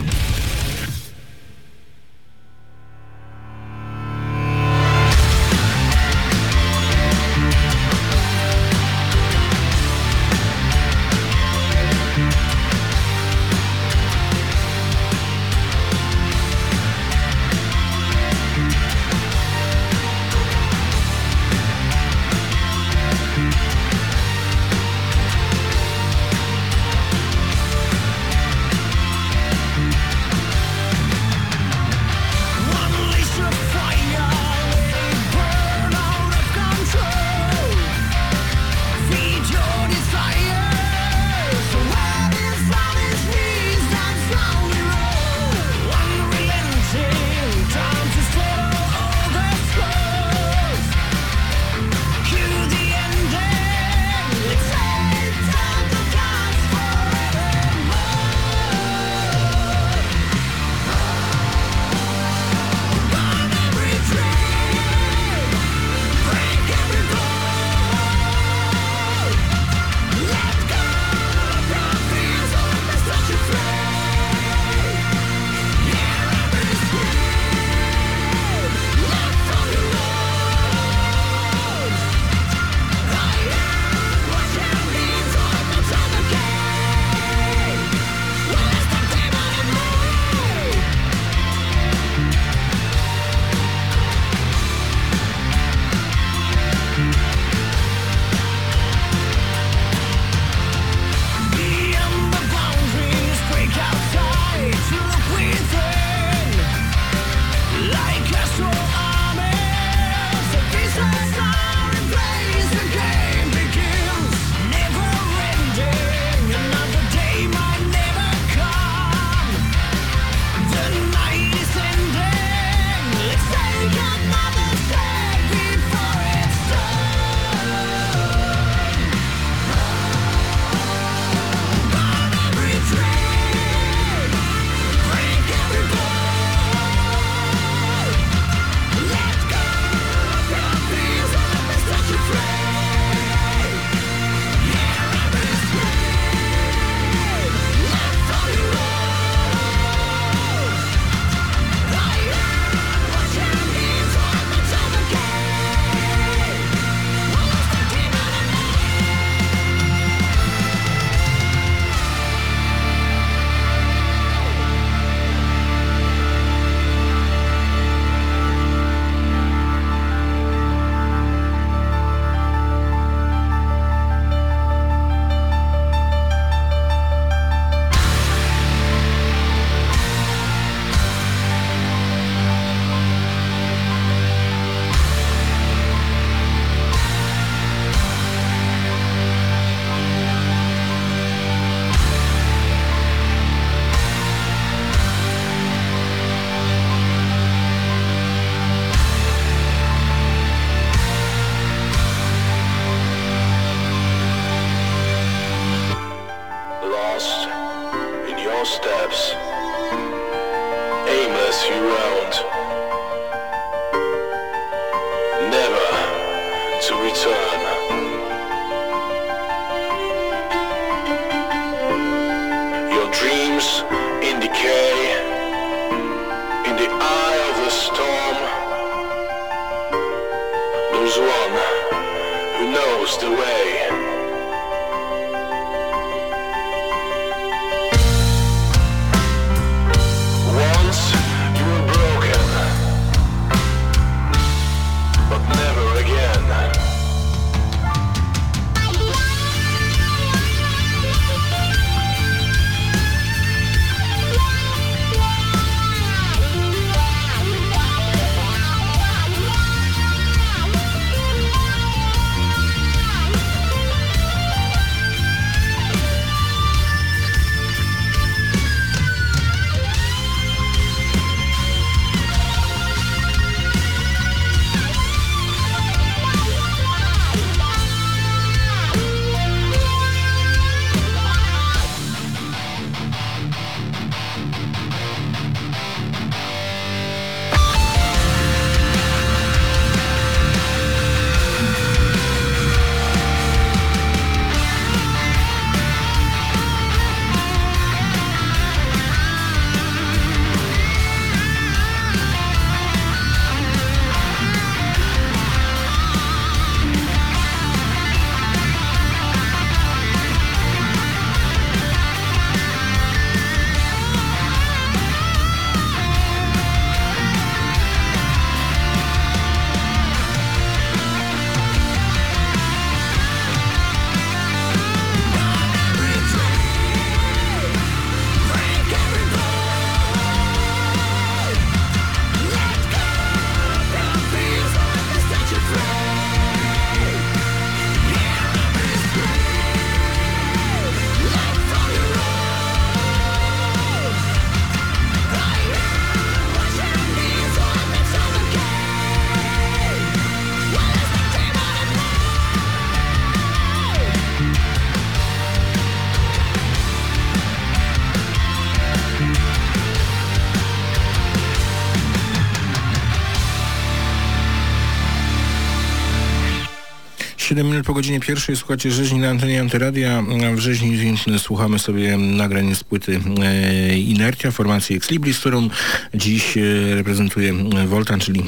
7 minut po godzinie pierwszej słuchacie rzeźni na antenie Antyradia. W rzeźni słuchamy sobie nagrań z płyty e, Inertia, formacji Ex Libris, którą dziś e, reprezentuje Voltan, czyli e,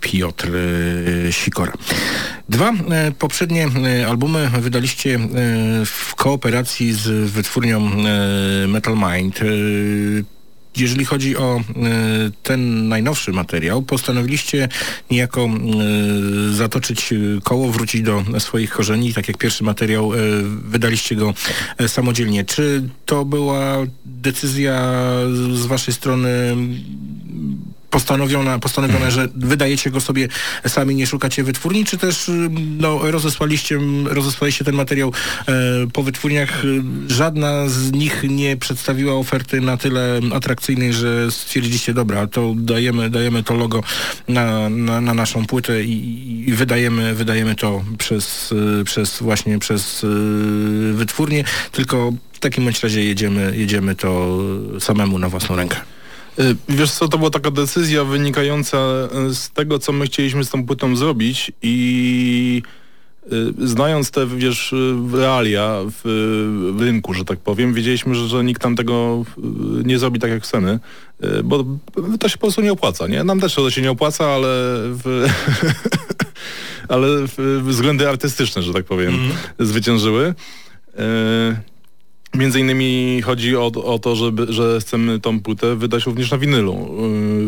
Piotr Sikora. Dwa poprzednie albumy wydaliście w kooperacji z wytwórnią Metal Mind jeżeli chodzi o e, ten najnowszy materiał, postanowiliście niejako e, zatoczyć e, koło, wrócić do swoich korzeni. Tak jak pierwszy materiał, wydaliście go samodzielnie. Czy to była decyzja z waszej strony postanowiona, postanowione, że wydajecie go sobie sami, nie szukacie wytwórni, czy też y, no, rozesłaliście, rozesłaliście ten materiał e, po wytwórniach. Żadna z nich nie przedstawiła oferty na tyle atrakcyjnej, że stwierdziliście, dobra, to dajemy, dajemy to logo na, na, na naszą płytę i, i wydajemy, wydajemy to przez, y, przez właśnie przez y, wytwórnię, tylko w takim bądź razie jedziemy, jedziemy to samemu na własną rękę. Y, Wiesz co, to była taka decyzja wynikająca y, z tego, co my chcieliśmy z tą płytą zrobić i y, znając te, wiesz, realia w, w rynku, że tak powiem, wiedzieliśmy, że, że nikt tam tego nie zrobi tak jak chcemy, y, bo to się po prostu nie opłaca, nie? Nam też to się nie opłaca, ale w, ale w, względy artystyczne, że tak powiem, zwyciężyły. Y, Między innymi chodzi o, o to, żeby, że chcemy tą płytę wydać również na winylu.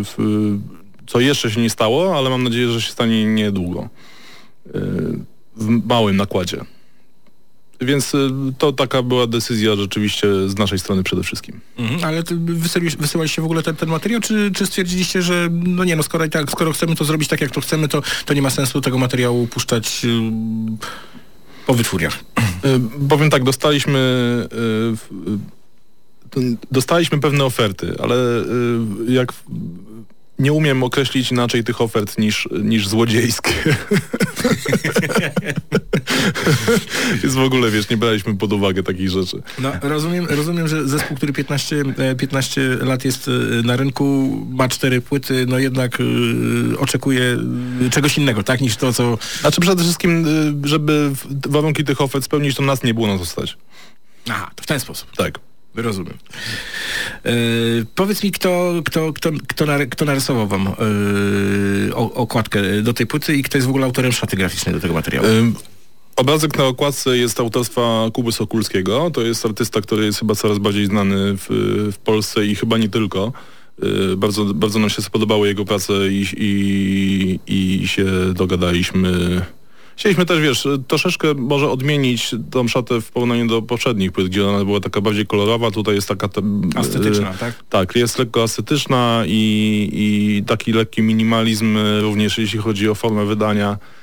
W- Co jeszcze się nie stało, ale mam nadzieję, że się stanie niedługo. Yy, W małym nakładzie. Więc yy, to taka była decyzja rzeczywiście z naszej strony przede wszystkim. Mhm, ale wysyłaliście, w ogóle ten, ten materiał, czy, czy stwierdziliście, że no nie no, skoro tak, skoro chcemy to zrobić tak jak to chcemy, to, to nie ma sensu tego materiału puszczać po wytwórniach. Y, Powiem tak, dostaliśmy y, ten- dostaliśmy pewne oferty, ale jak nie umiem określić inaczej tych ofert niż, niż złodziejskie. Jest w ogóle, wiesz, nie braliśmy pod uwagę takich rzeczy. No, rozumiem, rozumiem, że zespół, który 15, e, 15 lat jest e, na rynku, ma cztery płyty, no jednak e, oczekuje e, czegoś innego, tak, niż to, co... Znaczy przede wszystkim, y, żeby warunki tych ofert spełnić, to nas nie było na to stać. Aha, to w ten sposób. Tak. Rozumiem. E, powiedz mi, kto, kto, kto, kto, nary- kto narysował wam e, o- okładkę do tej płyty i kto jest w ogóle autorem szaty graficznej do tego materiału? Ym, Obrazek na okładce jest autorstwa Kuby Sokulskiego. To jest artysta, który jest chyba coraz bardziej znany w, w Polsce i chyba nie tylko. Y, Bardzo, bardzo nam się spodobały jego prace i, i, i się dogadaliśmy. Chcieliśmy też, wiesz, troszeczkę może odmienić tą szatę w porównaniu do poprzednich płyt, gdzie ona była taka bardziej kolorowa, tutaj jest taka... Te, Ascetyczna, y, tak? Tak, jest lekko ascetyczna i, i taki lekki minimalizm y, również jeśli chodzi o formę wydania y,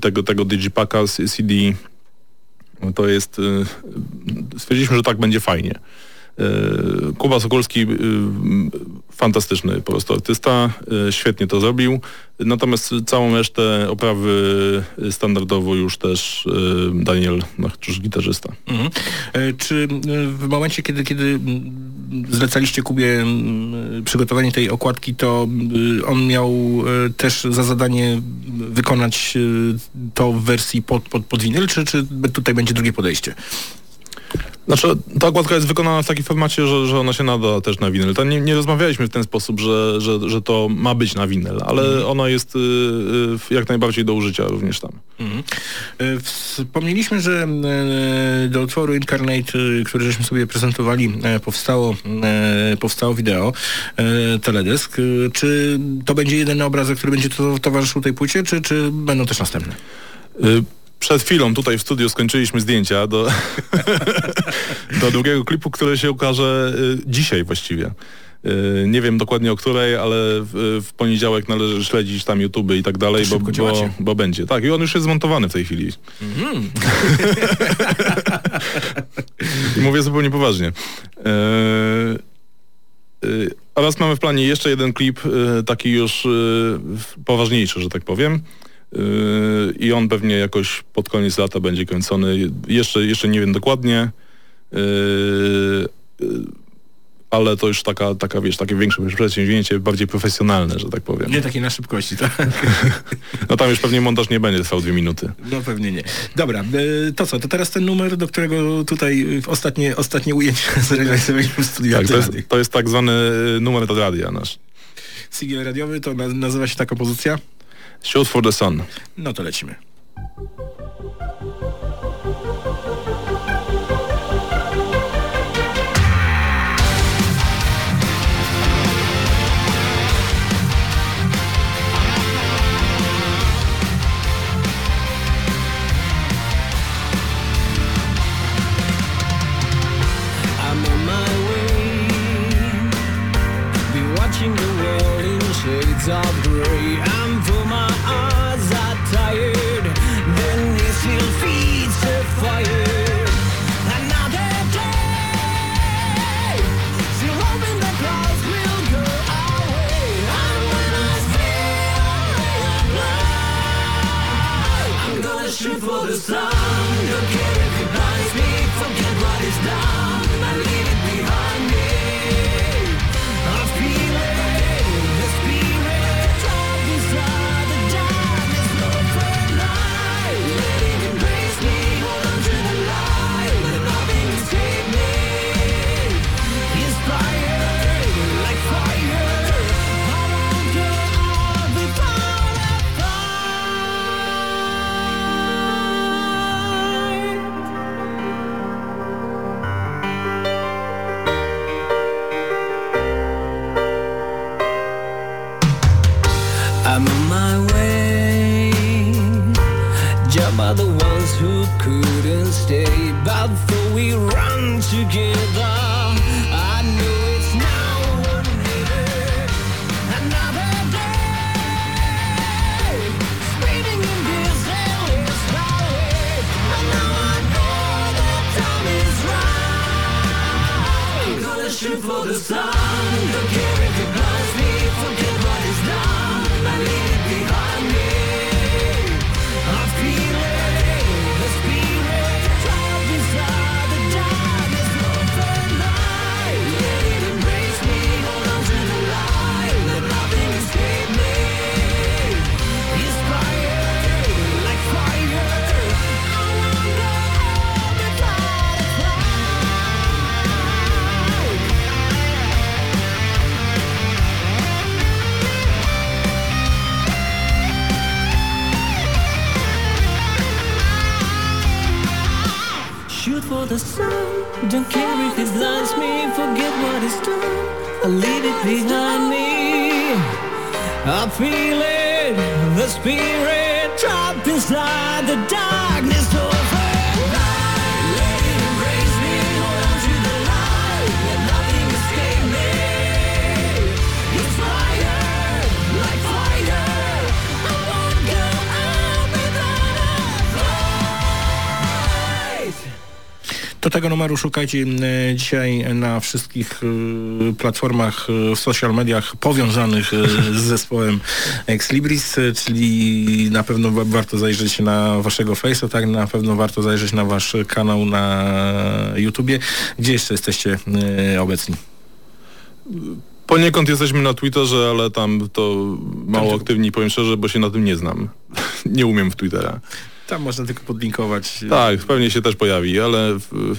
tego, tego digipacka z CD. To jest... y, Stwierdziliśmy, że tak będzie fajnie. Y, Kuba Sokolski y, fantastyczny po prostu artysta, y, świetnie to zrobił. Natomiast całą resztę oprawy standardowo już też Daniel Nachczusz, gitarzysta. Mhm. E, Czy e, w momencie, kiedy, kiedy zlecaliście Kubie przygotowanie tej okładki, to on miał e, też za zadanie wykonać e, to w wersji pod, pod, pod winyl, czy, czy tutaj będzie drugie podejście? Znaczy, ta okładka jest wykonana w takim formacie, że, że ona się nada też na winyl. Nie, nie rozmawialiśmy w ten sposób, że, że, że to ma być na winyl, ale ona jest y, y, jak najbardziej do użycia również tam. Mhm. E, Wspomnieliśmy, że e, do utworu Incarnate, e, który żeśmy sobie prezentowali, powstało, powstało wideo, teledysk. Czy to będzie jedyny obrazek, który będzie to, towarzyszył tej płycie, czy, czy będą też następne? Y, Przed chwilą tutaj w studiu skończyliśmy zdjęcia do, do drugiego klipu, który się ukaże y, dzisiaj właściwie. Y, Nie wiem dokładnie o której, ale w, poniedziałek należy śledzić tam YouTube i tak dalej, bo, bo, bo będzie. Tak, i on już jest zmontowany w tej chwili. I mówię zupełnie poważnie. E, e, oraz mamy w planie jeszcze jeden klip, e, taki już e, poważniejszy, że tak powiem. E, I on pewnie jakoś pod koniec lata będzie kręcony. Jeszcze, jeszcze nie wiem dokładnie. E, ale to już taka, taka, wiesz, takie większe przedsięwzięcie, bardziej profesjonalne, że tak powiem. Nie takie na szybkości, tak? No tam już pewnie montaż nie będzie trwał dwie minuty. No pewnie nie. Dobra, e, to co, to teraz ten numer, do którego tutaj ostatnie, ostatnie ujęcie zrealizowaliśmy w studiu Tak, to, jest, to jest tak zwany numer do radia nasz. Singiel radiowy, to na, nazywa się ta kompozycja? Shoot for the Sun. No to lecimy. I'm Numeru szukajcie e, dzisiaj na wszystkich e, platformach e, w social mediach powiązanych z zespołem Ex Libris, czyli na pewno wa- warto zajrzeć na waszego Face'a, tak? Na pewno warto zajrzeć na wasz kanał na YouTubie. Gdzie jeszcze jesteście obecni? Poniekąd jesteśmy na Twitterze, ale tam to mało aktywni, powiem szczerze, bo się na tym nie znam. nie umiem w Twittera. Tam można tylko podlinkować. Tak, pewnie się też pojawi, ale w,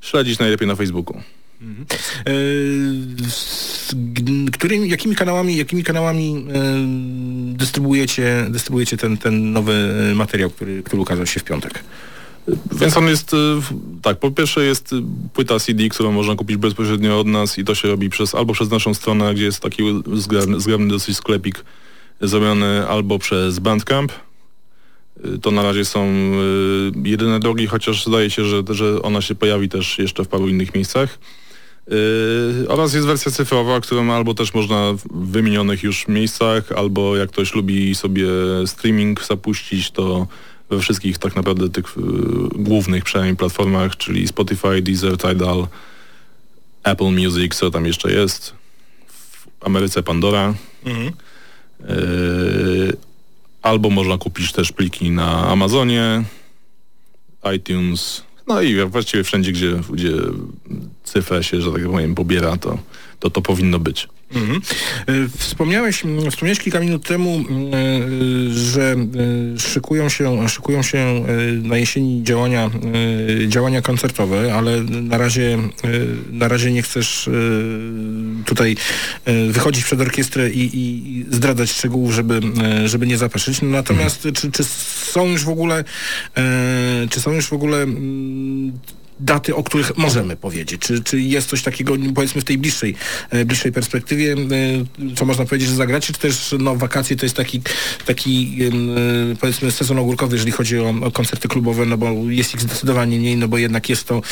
śledzić najlepiej na Facebooku. E, z g- którymi, jakimi kanałami, jakimi kanałami e, dystrybuujecie, dystrybuujecie ten, ten nowy e, materiał, który, który ukazał się w piątek? Więc on jest, tak, po pierwsze jest płyta CD, którą można kupić bezpośrednio od nas i to się robi przez, albo przez naszą stronę, gdzie jest taki zgrabny, zgrabny dosyć sklepik zrobiony, albo przez Bandcamp. Y, To na razie są y, jedyne drogi, chociaż zdaje się, że, że ona się pojawi też jeszcze w paru innych miejscach. Yy, oraz jest wersja cyfrowa, którą albo też można w wymienionych już miejscach, albo jak ktoś lubi sobie streaming zapuścić, to we wszystkich tak naprawdę tych yy, głównych przynajmniej platformach, czyli Spotify, Deezer, Tidal, Apple Music, co tam jeszcze jest, w Ameryce Pandora. Yy, albo można kupić też pliki na Amazonie, iTunes, no i właściwie wszędzie, gdzie, gdzie cyfra się, że tak powiem, pobiera, to to, to powinno być. Mhm. E, Wspomniałeś, m, wspomniałeś kilka minut temu, m, e, że e, szykują się, szykują się na jesieni działania, działania koncertowe, ale na razie, na razie nie chcesz tutaj wychodzić przed orkiestrę i, i zdradzać szczegółów, żeby, żeby nie zapeszyć. Natomiast czy, czy są już w ogóle, czy są już w ogóle mm, daty, o których możemy powiedzieć? Czy, czy jest coś takiego, powiedzmy, w tej bliższej, e, bliższej perspektywie, e, co można powiedzieć, że zagracie, czy też no, wakacje to jest taki, taki e, powiedzmy, sezon ogórkowy, jeżeli chodzi o, o koncerty klubowe, no bo jest ich zdecydowanie mniej, no bo jednak jest to,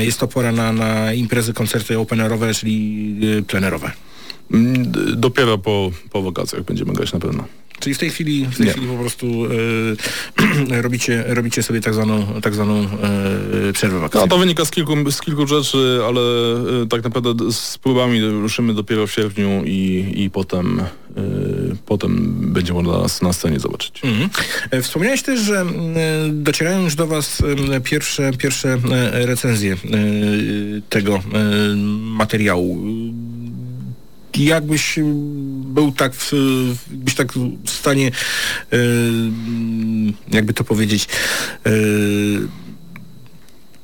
jest to pora na, na imprezy, koncerty openerowe, czyli plenerowe. Mm, Dopiero po, po wakacjach będziemy grać na pewno. Czyli w tej chwili, w tej Nie. chwili po prostu e, robicie, robicie sobie tak zwaną, tak zwaną e, przerwę No wakacyjną. to wynika z kilku, z kilku rzeczy, ale y, tak naprawdę z próbami ruszymy dopiero w sierpniu i, i potem, y, potem będzie można nas na scenie zobaczyć. Mhm. E, Wspomniałeś też, że e, docierają już do Was pierwsze, pierwsze e, recenzje e, tego e, materiału. Jakbyś m, był tak w, byś tak w stanie e, m, jakby to powiedzieć e,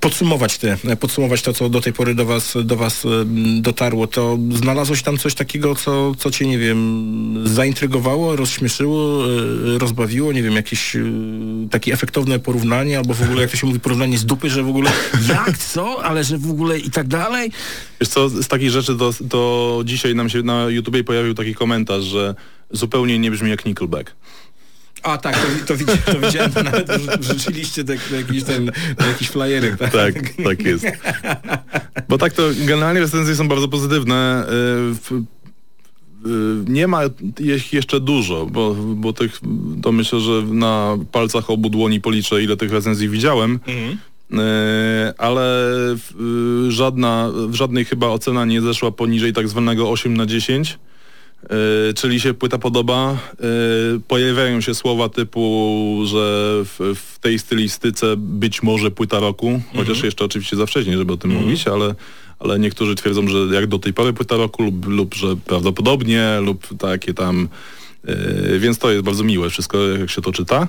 podsumować te, podsumować to, co do tej pory do was, do was dotarło, to znalazłeś tam coś takiego, co, co cię, nie wiem, zaintrygowało, rozśmieszyło, e, rozbawiło, nie wiem, jakieś e, takie efektowne porównanie, albo w ogóle, jak to się mówi, porównanie z dupy, że w ogóle jak, co, ale że w ogóle i tak dalej? Wiesz co, z takich rzeczy to, to dzisiaj nam się na YouTubie pojawił taki komentarz, że zupełnie nie brzmi jak Nickelback. A tak, to, to, widzi, to widziałem, to nawet tak, na jakiś ten, na jakiś flyerek, tak? Tak, tak jest. Bo tak to generalnie recenzje są bardzo pozytywne. y, y, Nie ma ich jeszcze dużo, bo, bo tych, to myślę, że na palcach obu dłoni policzę, ile tych recenzji widziałem. Y, ale żadna, w żadnej chyba ocena nie zeszła poniżej tak zwanego 8 na 10. Y, czyli się płyta podoba. Y, pojawiają się słowa typu, że w, w tej stylistyce być może płyta roku, chociaż jeszcze oczywiście za wcześnie, żeby o tym mówić, ale, ale niektórzy twierdzą, że jak do tej pory płyta roku lub, lub że prawdopodobnie lub takie tam y, więc to jest bardzo miłe wszystko, jak się to czyta.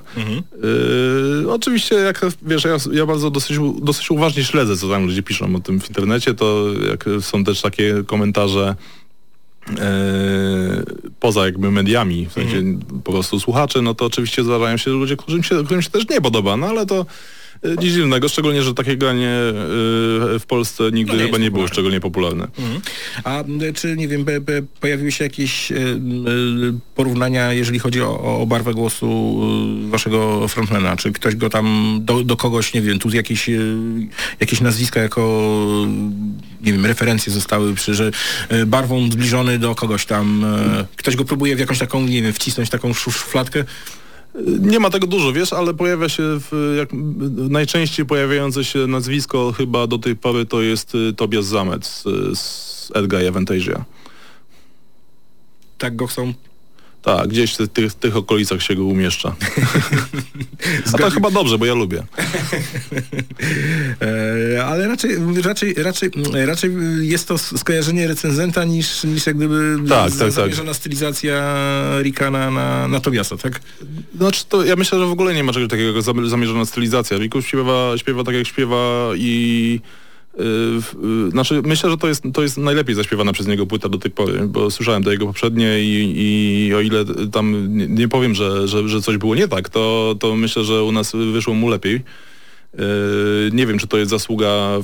Yy, oczywiście, jak wiesz, ja, ja bardzo dosyć, dosyć uważnie śledzę, co tam ludzie piszą o tym w internecie, to jak są też takie komentarze yy, poza jakby mediami, w sensie po prostu słuchacze, no to oczywiście zdarzają się ludzie, którym się, którym się też nie podoba, no ale to yy, nic dziwnego, szczególnie, że takie granie yy, w Polsce nigdy No nie chyba nie było szczególnie popularne. Mhm. A czy, nie wiem, pojawiły się jakieś e, e, porównania, jeżeli chodzi o, o barwę głosu e, waszego frontmana? Czy ktoś go tam, do, do kogoś, nie wiem, tu jakieś, e, jakieś nazwiska jako, nie wiem, referencje zostały przy, że e, barwą zbliżony do kogoś tam, e, ktoś go próbuje w jakąś taką, nie wiem, wcisnąć taką szuf- szufladkę? Nie ma tego dużo, wiesz, ale pojawia się, w, jak, najczęściej pojawiające się nazwisko chyba do tej pory to jest y, Tobias Zamet z, z Edgar Avantasia. Tak go chcą Tak, gdzieś w tych, tych okolicach się go umieszcza. A to chyba dobrze, bo ja lubię. E, ale raczej, raczej, raczej, raczej jest to skojarzenie recenzenta niż, niż jak gdyby Tak, z- tak, tak. zamierzona stylizacja Rika na, na, na Tobiasa, tak? Znaczy to ja myślę, że w ogóle nie ma czegoś takiego jak zam- zamierzona stylizacja. Riku śpiewa, śpiewa tak jak śpiewa i w- znaczy myślę, że to jest, to jest najlepiej zaśpiewana przez niego płyta do tej pory, bo słyszałem te jego poprzednie i, i o ile tam nie, nie powiem, że, że, że coś było nie tak, to, to myślę, że u nas wyszło mu lepiej. Y, nie wiem, czy to jest zasługa y,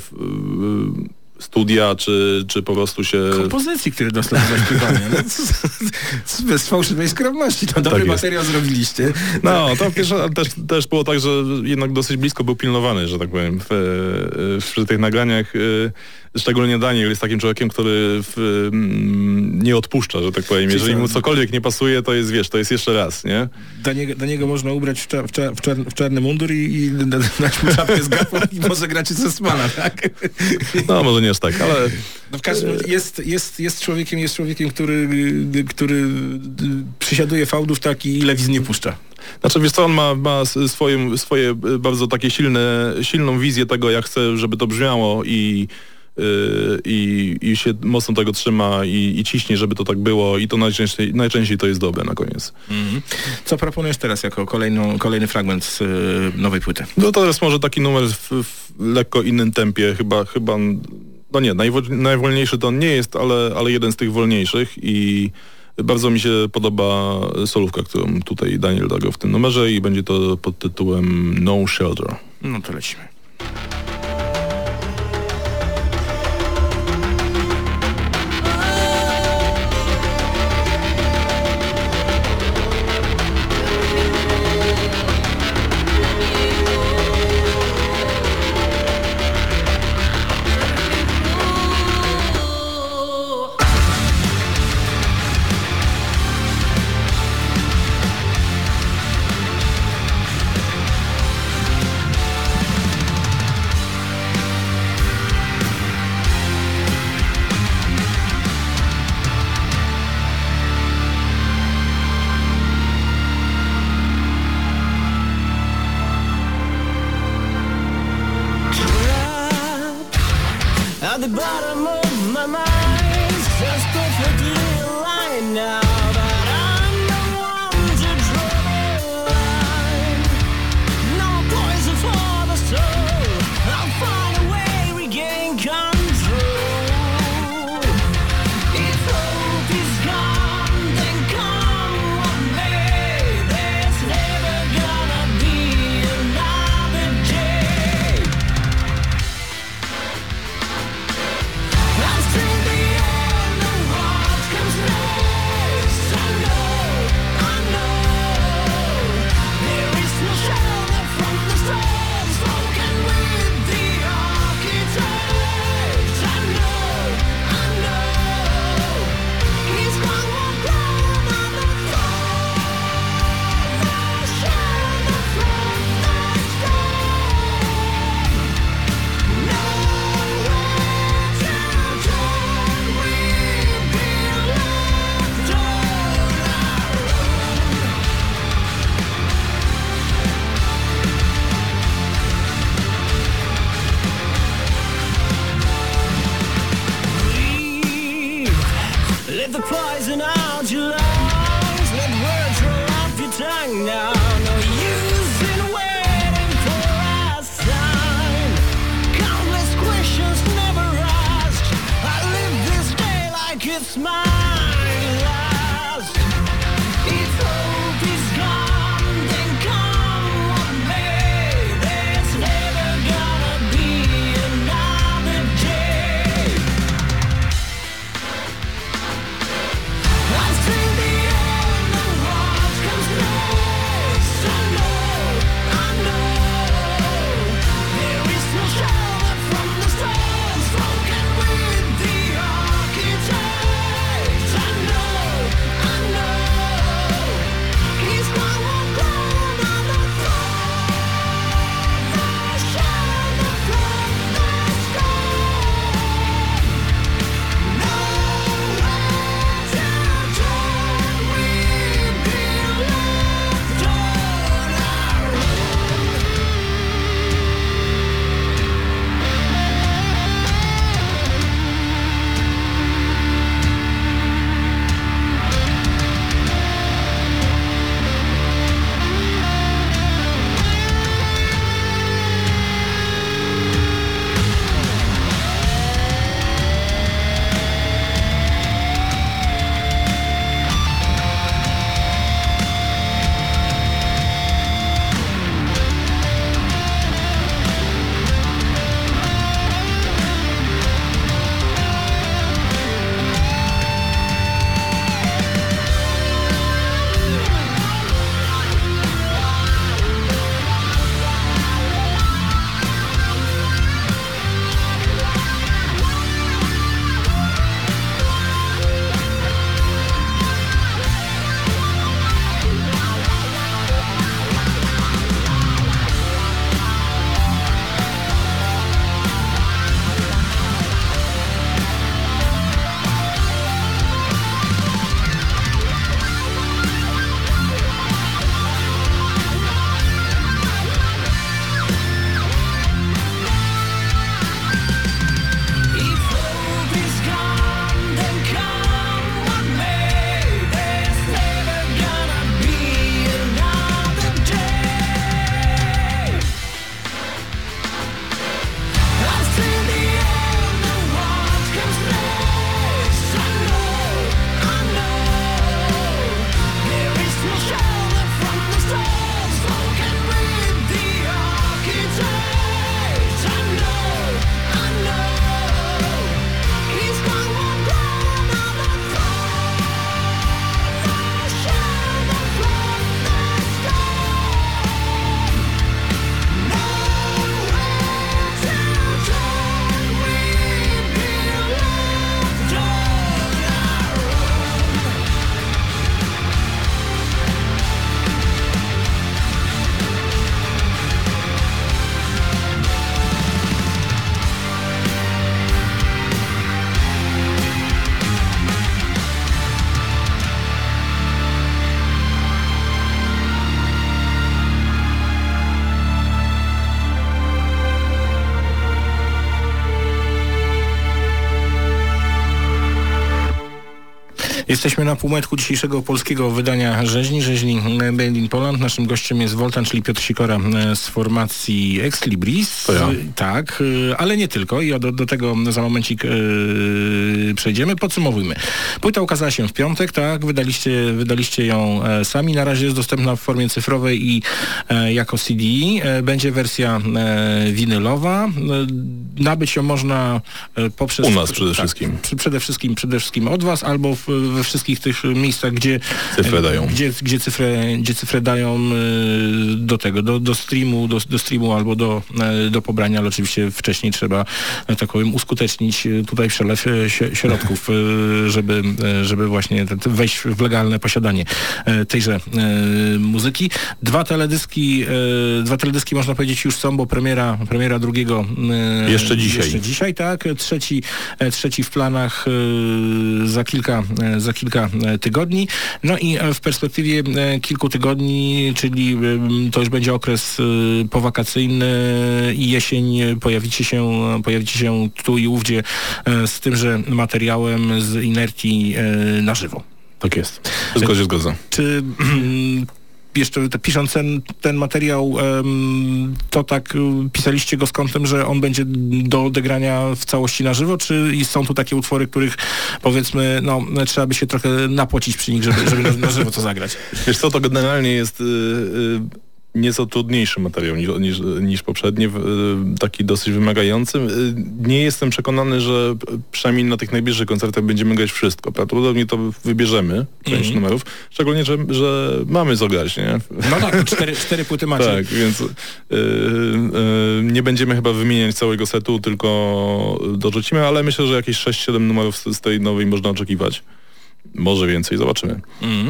studia, czy, czy po prostu się... Kompozycji, które dostał do zaśpiewania. No, bez fałszywej skromności. To dobry jest. materiał zrobiliście. No, to pierwsze też, też było tak, że jednak dosyć blisko był pilnowany, że tak powiem, w, w, przy tych nagraniach. y, Szczególnie Daniel jest takim człowiekiem, który w, mm, nie odpuszcza, że tak powiem. Jeżeli mu cokolwiek nie pasuje, to jest, wiesz, to jest jeszcze raz, nie? Do niego, do niego można ubrać w, cza, w, cza, w, czarny, w czarny mundur i, i dać mu czapkę z gafą i może grać Sesmana, tak? No, może nie aż tak, ale No w każdym razie jest, jest, jest człowiekiem, jest człowiekiem, który, który przysiaduje fałdów tak i lewiz nie puszcza. Znaczy wiesz co, on ma, ma swoje, swoje y, bardzo takie silne, silną wizję tego, jak chce, żeby to brzmiało i, y, i, i się mocno tego trzyma i, i ciśnie, żeby to tak było i to najczęściej, najczęściej to jest dobre na koniec. Mhm. Co proponujesz teraz jako kolejną, kolejny fragment z y, nowej płyty? No to jest może taki numer w, w lekko innym tempie, chyba, chyba no nie, najwo- najwolniejszy to on nie jest, ale, ale jeden z tych wolniejszych i bardzo mi się podoba solówka, którą tutaj Daniel dał w tym numerze i będzie to pod tytułem No Shelter. No to lecimy. Jesteśmy na półmetku dzisiejszego polskiego wydania Rzeźni, Rzeźni e, Band in Poland. Naszym gościem jest Woltan, czyli Piotr Sikora e, z formacji Ex Libris. Ja. E, Tak, ale nie tylko i do, do tego za momencik e, przejdziemy. Podsumowujmy. Płyta ukazała się w piątek, tak, wydaliście, wydaliście ją sami. Na razie jest dostępna w formie cyfrowej i e, jako CD. Będzie wersja e, winylowa. E, nabyć ją można e, poprzez... U nas przede tak, wszystkim. Przede wszystkim, przede wszystkim od Was albo w, we wszystkich tych miejscach, gdzie Cyfrę dają. Gdzie, gdzie, cyfrę, gdzie cyfrę dają y, do tego, do, do streamu, do, do streamu albo do, e, do pobrania, ale oczywiście wcześniej trzeba, e, tak powiem, uskutecznić e, tutaj przelew e, środków, e, żeby, e, żeby właśnie wejść w legalne posiadanie e, tejże e, muzyki. Dwa teledyski, e, dwa teledyski można powiedzieć już są, bo premiera, premiera drugiego e, Jeszcze dzisiaj. Jeszcze dzisiaj, tak. Trzeci, e, trzeci w planach e, za kilka, e, za kilka tygodni. No i w perspektywie kilku tygodni, czyli to już będzie okres powakacyjny i jesień pojawicie się, pojawicie się tu i ówdzie z tymże materiałem z inertii na żywo. Tak jest. Się zgadza. Czy jeszcze te, pisząc ten, ten materiał, to tak y, pisaliście go z kątem, że on będzie do odegrania w całości na żywo, czy są tu takie utwory, których powiedzmy, no trzeba by się trochę napocić przy nich, żeby, żeby na, na żywo to zagrać? Wiesz co, to generalnie jest y, y, nieco trudniejszy materiał niż, niż, niż poprzednie, y, taki dosyć wymagający. Y, Nie jestem przekonany, że przynajmniej na tych najbliższych koncertach będziemy grać wszystko. Prawdopodobnie to wybierzemy, część Mhm. numerów, szczególnie, że, że mamy zagrać, nie? No tak, cztery, cztery płyty macie. Tak, więc y, y, nie będziemy chyba wymieniać całego setu, tylko dorzucimy, ale myślę, że jakieś 6-7 numerów z, z tej nowej można oczekiwać. Może więcej, zobaczymy. Mhm.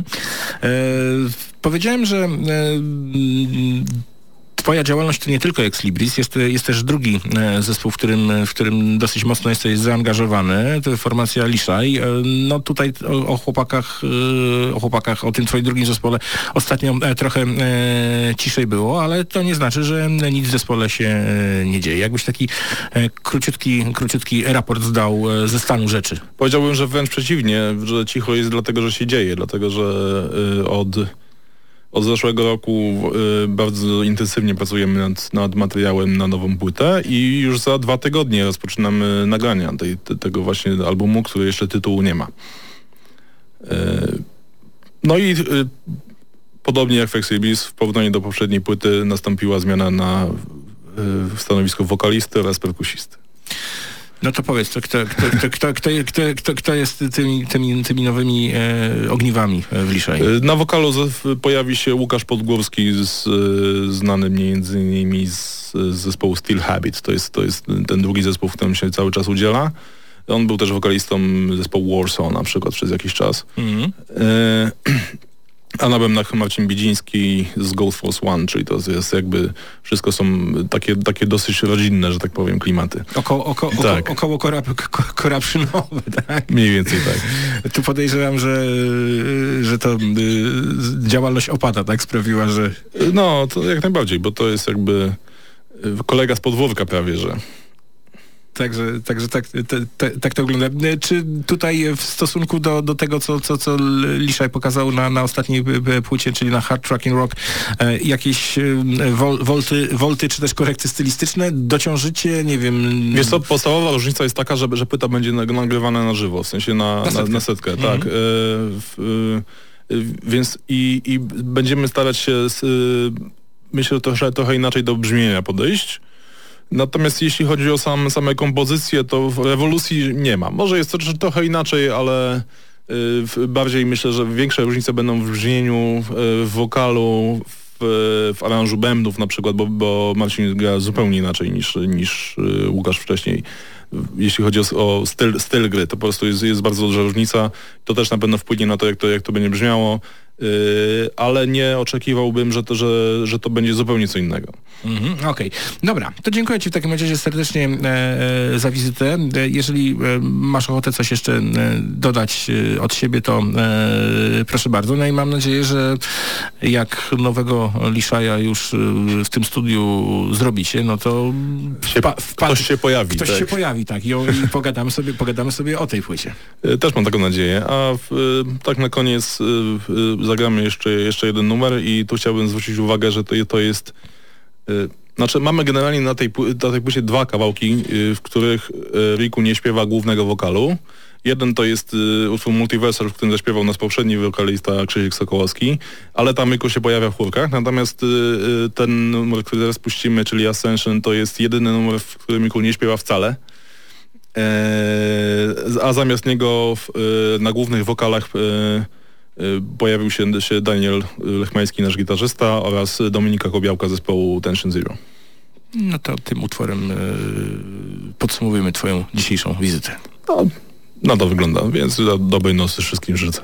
E, powiedziałem, że e, mm, Twoja działalność to nie tylko Ex Libris, jest, jest też drugi e, zespół, w którym, w którym dosyć mocno jesteś zaangażowany, to formacja Liszaj. E, No tutaj o, o chłopakach, e, o chłopakach, o tym twoim drugim zespole ostatnio trochę ciszej było, ale to nie znaczy, że nic w zespole się nie dzieje. Jakbyś taki króciutki, króciutki raport zdał ze stanu rzeczy. Powiedziałbym, że wręcz przeciwnie, że cicho jest dlatego, że się dzieje, dlatego, że od, od zeszłego roku y, bardzo intensywnie pracujemy nad, nad materiałem na nową płytę i już za dwa tygodnie rozpoczynamy nagrania tej, te, tego właśnie albumu, który jeszcze tytułu nie ma. Y, no i y, podobnie jak Flexibilis, w porównaniu do poprzedniej płyty nastąpiła zmiana na y, stanowisko wokalisty oraz perkusisty. No to powiedz, to kto, kto, kto, kto, kto, kto, kto, jest tymi, tymi, tymi nowymi e, ogniwami e, w Liszaj? Y, Na wokalu pojawi się Łukasz Podgórski, z, y, znany między innymi z, z zespołu Steel Habit. To jest, to jest ten drugi zespół, w którym się cały czas udziela. On był też wokalistą zespołu Warsaw na przykład przez jakiś czas. Mhm. Y, A na bębnach Marcin Bidziński z Gold Force One, czyli to jest jakby, wszystko są takie, takie dosyć rodzinne, że tak powiem, klimaty. Oko, oko, oko, Tak. Około korab, ko- corruptionowe, tak? Mniej więcej tak. Tu podejrzewam, że, że to y, działalność opada, tak? Sprawiła, że... No, to jak najbardziej, bo to jest jakby y, kolega z podwórka prawie, że. Także, także tak, te, te, tak to wygląda. E, Czy tutaj w stosunku do, do tego, co, co, co Liszaj pokazał na, na ostatniej e, płycie, czyli na Hard Trucking Rock, e, jakieś e, wol, wolty, wolty czy też korekty stylistyczne dociążycie, nie wiem... Wiesz co, podstawowa różnica jest taka, że, że płyta będzie nag- nagrywana na żywo, w sensie na, na, setkę. na setkę, Mhm. tak. E, e, więc i, i będziemy starać się, z, e, myślę, trochę, trochę inaczej do brzmienia podejść. Natomiast jeśli chodzi o sam, same kompozycje, to rewolucji nie ma. Może jest to tr- trochę inaczej, ale y, bardziej myślę, że większe różnice będą w brzmieniu, w, w wokalu, w, w aranżu bębnów na przykład, bo, bo Marcin gra zupełnie inaczej niż, niż y, Łukasz wcześniej. Jeśli chodzi o, o styl, styl gry, to po prostu jest, jest bardzo duża różnica. To też na pewno wpłynie na to, jak to, jak to będzie brzmiało. Yy, ale nie oczekiwałbym, że to, że, że to będzie zupełnie co innego. Mhm, Okej, dobra, to dziękuję Ci w takim razie serdecznie e, e, za wizytę. E, jeżeli e, masz ochotę coś jeszcze dodać od siebie, to e, proszę bardzo. No i mam nadzieję, że jak nowego Liszaja już w tym studiu zrobicie, no to wpa, wpa, Ktoś się pojawi. ktoś tak. się pojawi, tak, i, i pogadamy, sobie, pogadamy sobie o tej płycie. Też mam taką nadzieję. A w, tak na koniec zagramy jeszcze, jeszcze jeden numer i tu chciałbym zwrócić uwagę, że to, to jest... y, Znaczy mamy generalnie na tej, na tej płycie dwa kawałki, y, w których y, Riku nie śpiewa głównego wokalu. Jeden to jest y, utwór Multiversal, w którym zaśpiewał nas poprzedni wokalista Krzysiek Sokołowski, ale tam Riku się pojawia w chórkach. Natomiast y, y, ten numer, który teraz puścimy, czyli Ascension, to jest jedyny numer, w którym Riku nie śpiewa wcale. Eee, a zamiast niego w, e, na głównych wokalach e, e, pojawił się, się Daniel Lechmański, nasz gitarzysta oraz Dominika Kobiałka zespołu Tension Zero. No to tym utworem e, podsumowujemy Twoją dzisiejszą wizytę. No, na to wygląda, więc do- dobrej nocy wszystkim życzę.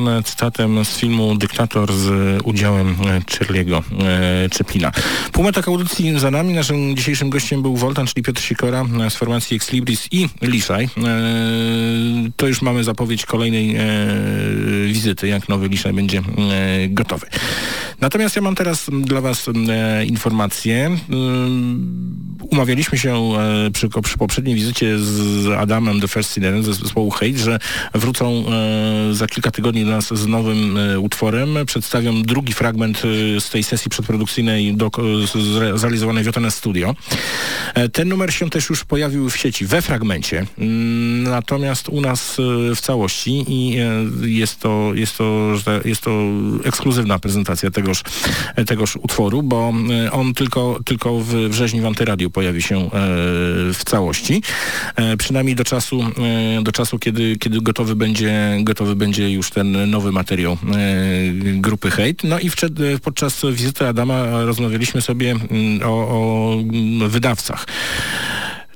Zakończone cytatem z filmu Dyktator z udziałem e, Charlie'ego e, Chaplina. Półmetek audycji za nami. Naszym dzisiejszym gościem był Woltan, czyli Piotr Sikora e, z formacji Ex Libris i Liszaj. E, to już mamy zapowiedź kolejnej e, wizyty, jak nowy Liszaj będzie e, gotowy. Natomiast ja mam teraz dla Was e, informację. Umawialiśmy się e, przy, przy poprzedniej wizycie z Adamem The First Sinner ze zespołu Hate, że wrócą e, za kilka tygodni do nas z nowym e, utworem. Przedstawią drugi fragment z tej sesji przedprodukcyjnej do, zrealizowanej w JNS Studio. Ten numer się też już pojawił w sieci we fragmencie, mm, natomiast u nas e, w całości i e, jest to, jest to, jest to ekskluzywna prezentacja tegoż, e, tegoż utworu, bo on tylko, tylko w wrześniu w Antyradiu pojawi się w całości. Przynajmniej do czasu, do czasu kiedy, kiedy gotowy, będzie, gotowy będzie już ten nowy materiał grupy Hate. No i wczed, e, podczas wizyty Adama rozmawialiśmy sobie mm, o, o mm, wydawcach.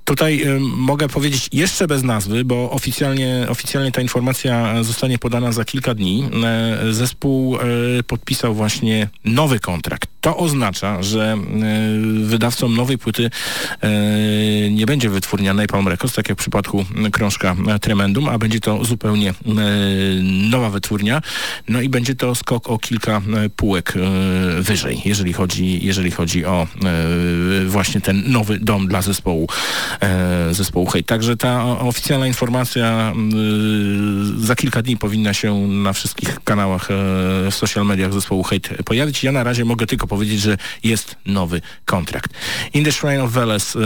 Tutaj y, mogę powiedzieć jeszcze bez nazwy, bo oficjalnie, oficjalnie ta informacja zostanie podana za kilka dni. E, Zespół e, podpisał właśnie nowy kontrakt. To oznacza, że e, wydawcą nowej płyty e, nie będzie wytwórnia Napalm Records, tak jak w przypadku krążka Tremendum, a będzie to zupełnie e, nowa wytwórnia. No i będzie to skok o kilka półek wyżej, jeżeli chodzi, jeżeli chodzi o właśnie ten nowy dom dla zespołu zespołu Hate. Także ta oficjalna informacja za kilka dni powinna się na wszystkich kanałach w social mediach zespołu Hate pojawić. Ja na razie mogę tylko powiedzieć, że jest nowy kontrakt. In the Shrine of Veles e,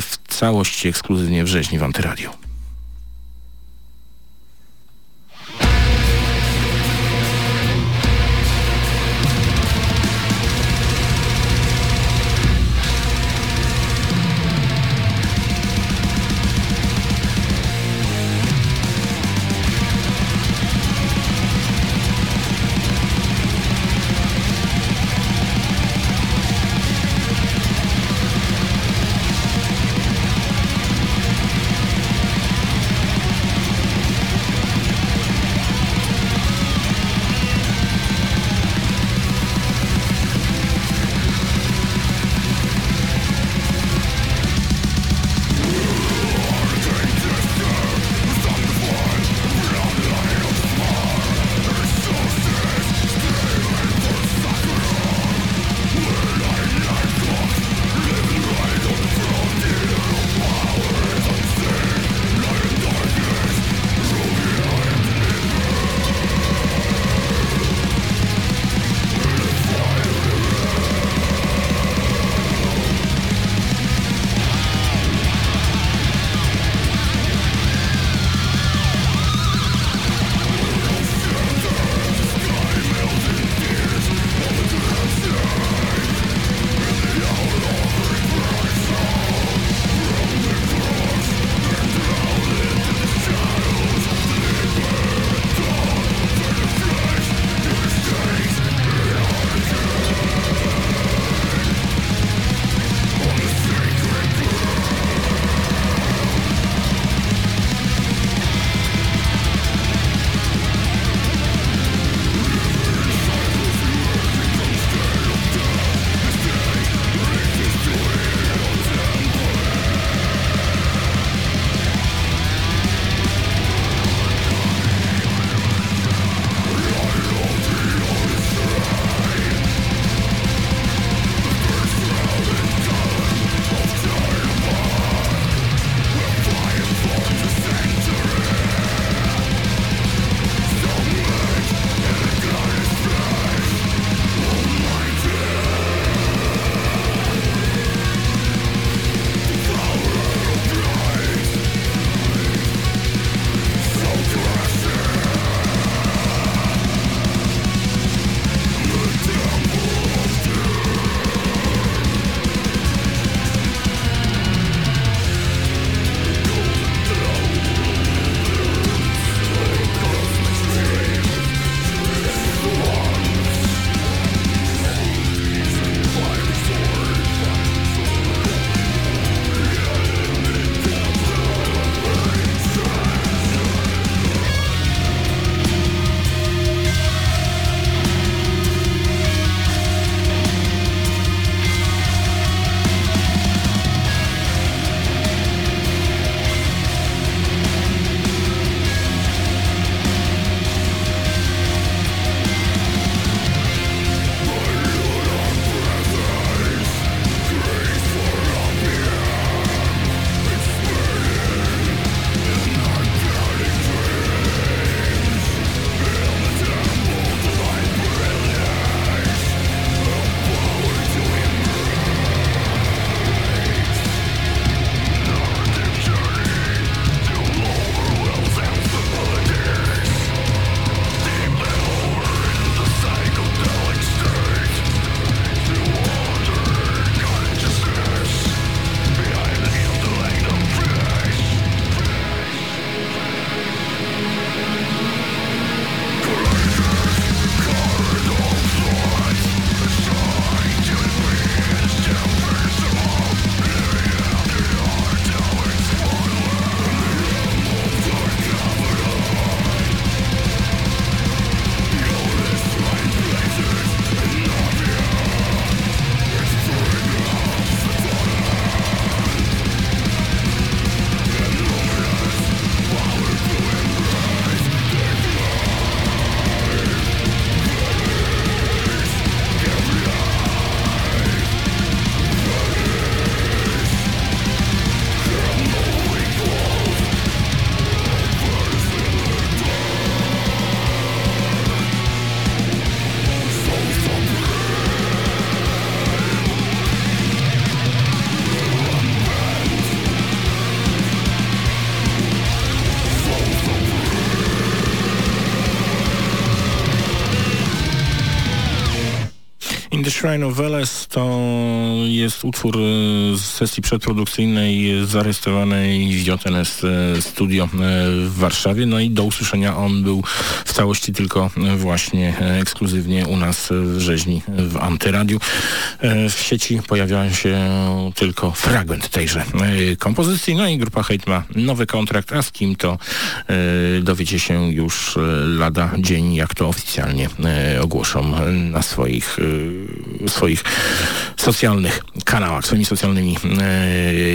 w całości ekskluzywnie w rzeźni w Antyradiu. Shrine of Veles to jest utwór e, z sesji przedprodukcyjnej zarejestrowanej w JNS e, Studio e, w Warszawie. No i do usłyszenia on był w całości tylko właśnie ekskluzywnie u nas w rzeźni w Antyradiu. W sieci pojawia się tylko fragment tejże kompozycji. No i grupa Hate ma nowy kontrakt, a z kim to dowiecie się już lada dzień, jak to oficjalnie ogłoszą na swoich, swoich socjalnych kanałach, swoimi socjalnymi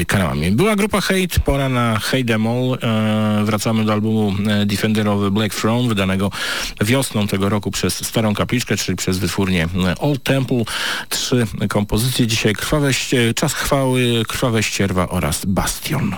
e, kanałami. Była grupa Hate, pora na Hate Them All. E, wracamy do albumu e, Defender of the Black Throne, wydanego wiosną tego roku przez Starą Kapliczkę, czyli przez wytwórnię Old Temple. Trzy kompozycje dzisiaj. Krwawe, Czas chwały, Krwawe ścierwa oraz Bastion.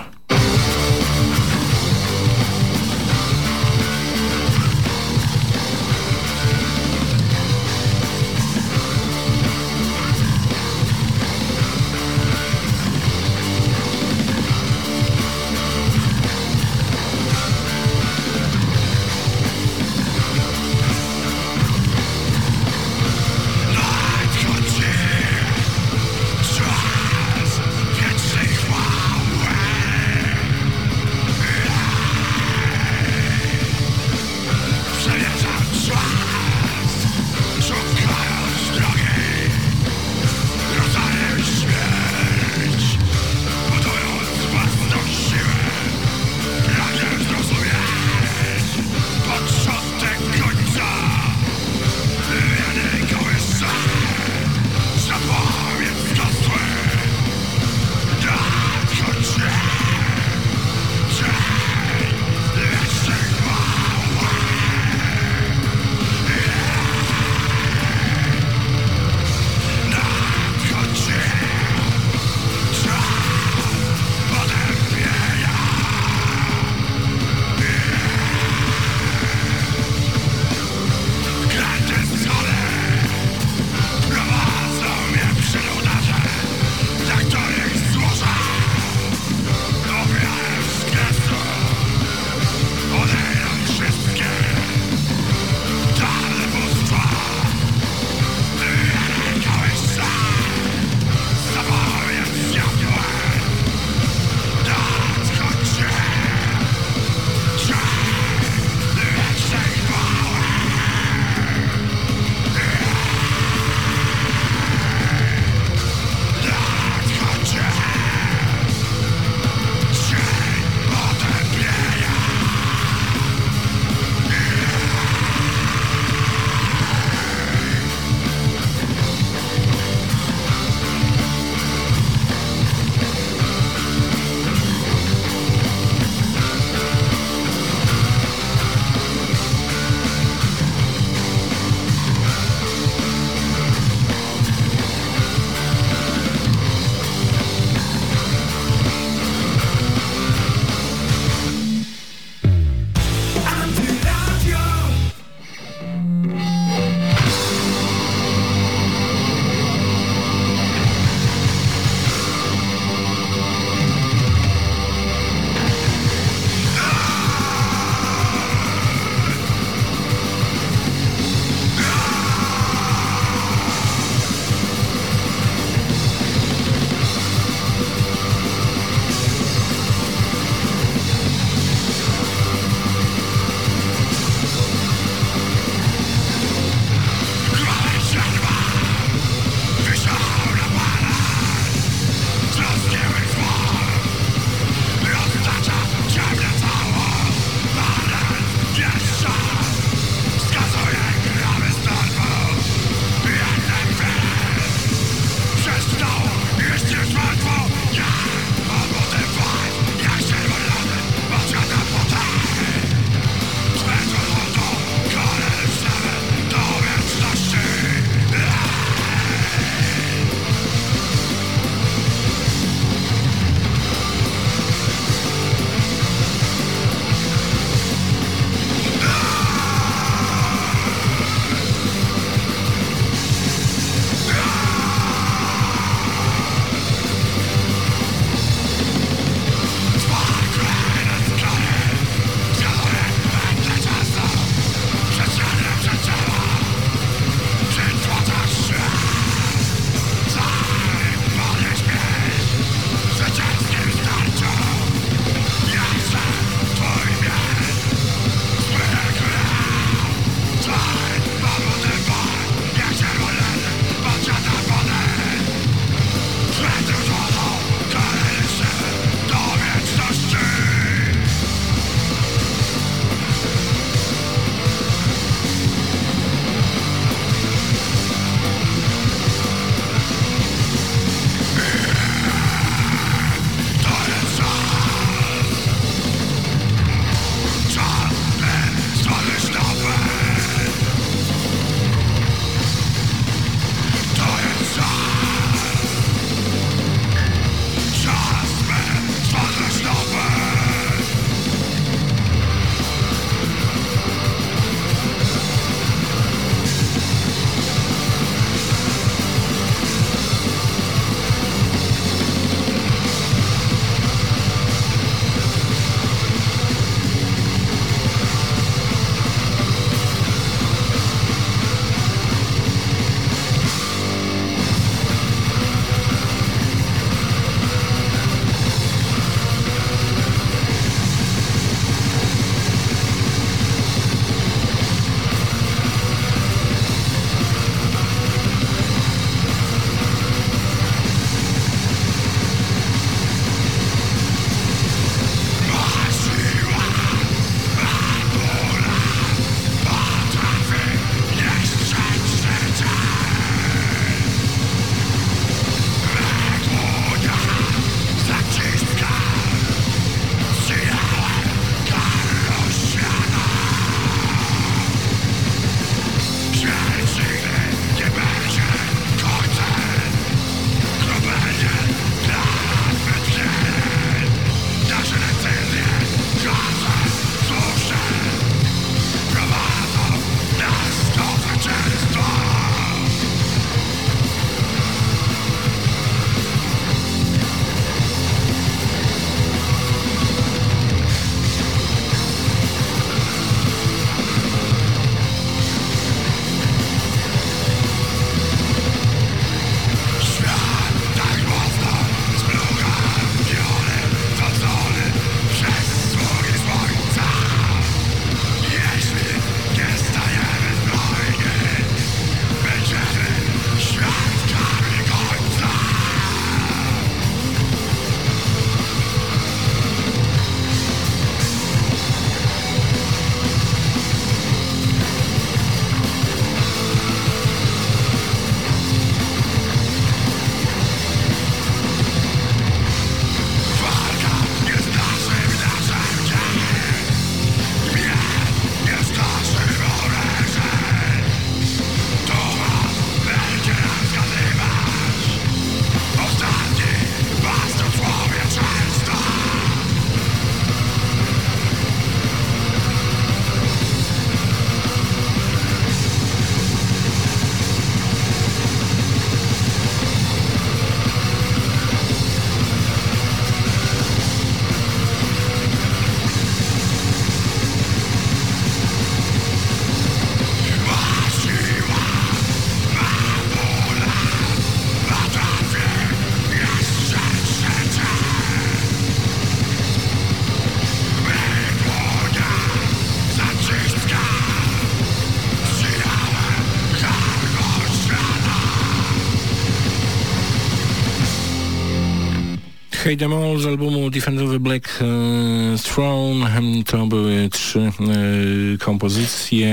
Hey Them All z albumu Defender of the Black e, Throne. To były trzy e, kompozycje.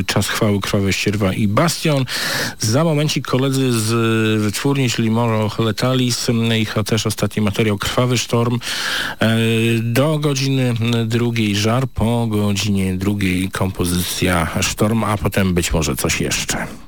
E, Czas chwały, Krwawe ścierwa i Bastion. Za momencik koledzy z wytwórni, czyli Moro Letalis, ich też ostatni materiał Krwawy Sztorm. Do godziny drugiej żar, po godzinie drugiej kompozycja Sztorm, a potem być może coś jeszcze.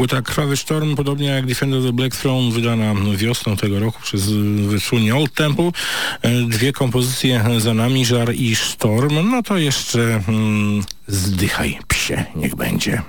Płyta Krwawy Sztorm, podobnie jak Defender the Black Throne, wydana wiosną tego roku przez wytwórnię Old Temple. E, Dwie kompozycje za nami, Żar i Sztorm. No to jeszcze mm, zdychaj psie, niech będzie.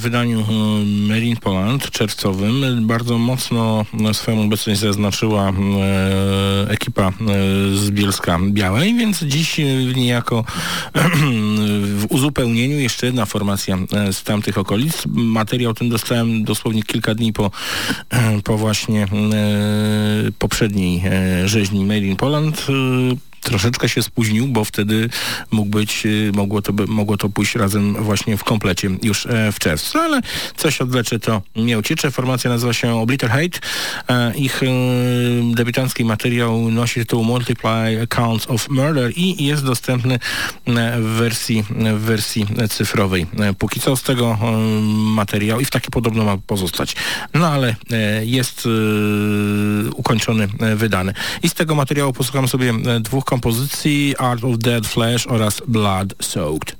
Wydaniu e, Made in Poland, czerwcowym, bardzo mocno swoją obecność zaznaczyła e, ekipa e, z Bielska Białej, więc dziś niejako w uzupełnieniu jeszcze jedna formacja z tamtych okolic. Materiał ten dostałem dosłownie kilka dni po, po właśnie poprzedniej rzeźni Made in Poland. Troszeczkę się spóźnił, bo wtedy mógł być, y, mogło to, mogło to pójść razem właśnie w komplecie już e, w czerwcu, ale coś odlecze to nie uciecze. Formacja nazywa się Obliterate. E, Ich e, debiutancki materiał nosi tytuł Multiply Accounts of Murder i jest dostępny e, w wersji, w wersji cyfrowej. Póki co z tego materiału i w taki podobno ma pozostać. No ale jest e, ukończony, wydany. I z tego materiału posłucham sobie dwóch kompozycji Art of Dead Flesh oraz Blood Soaked.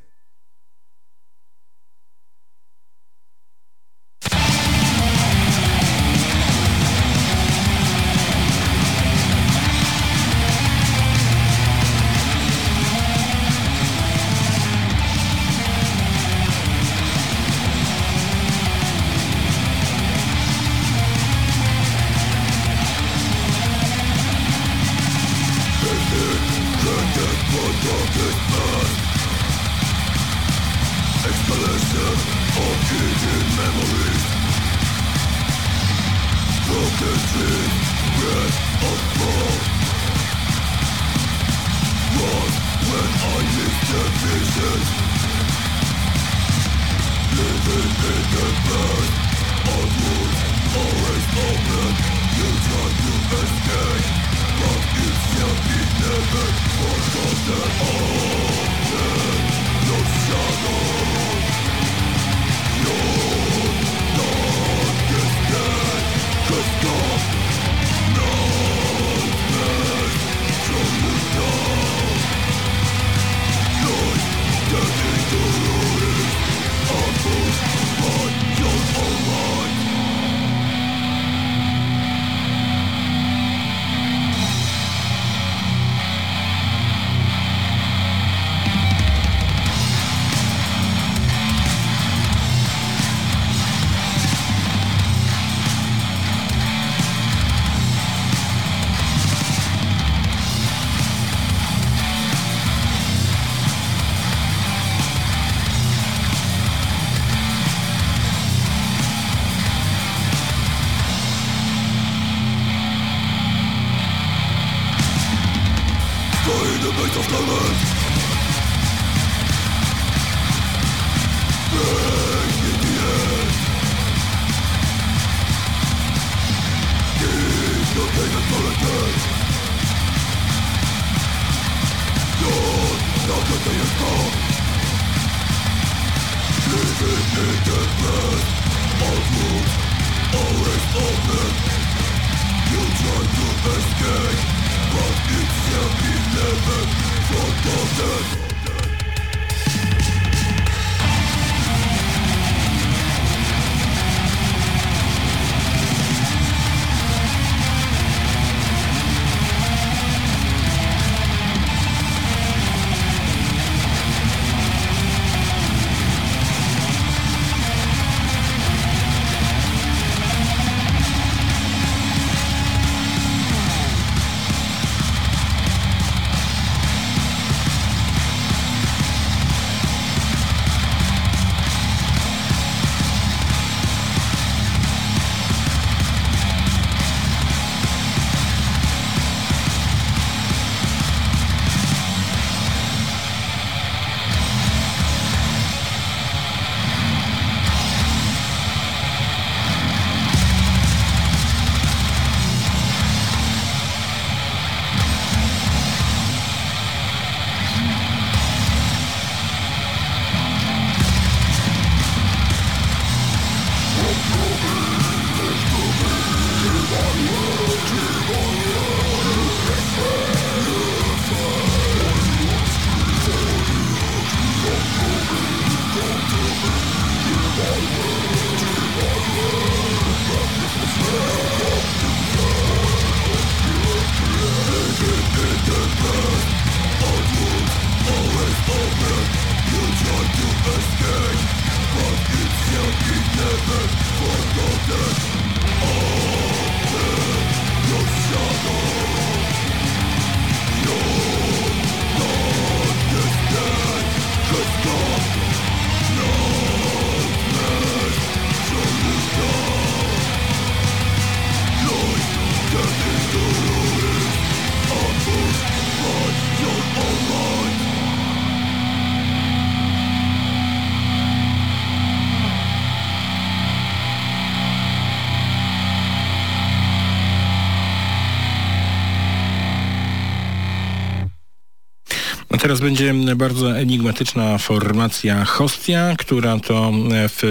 Teraz będzie bardzo enigmatyczna formacja Hostia, która to w,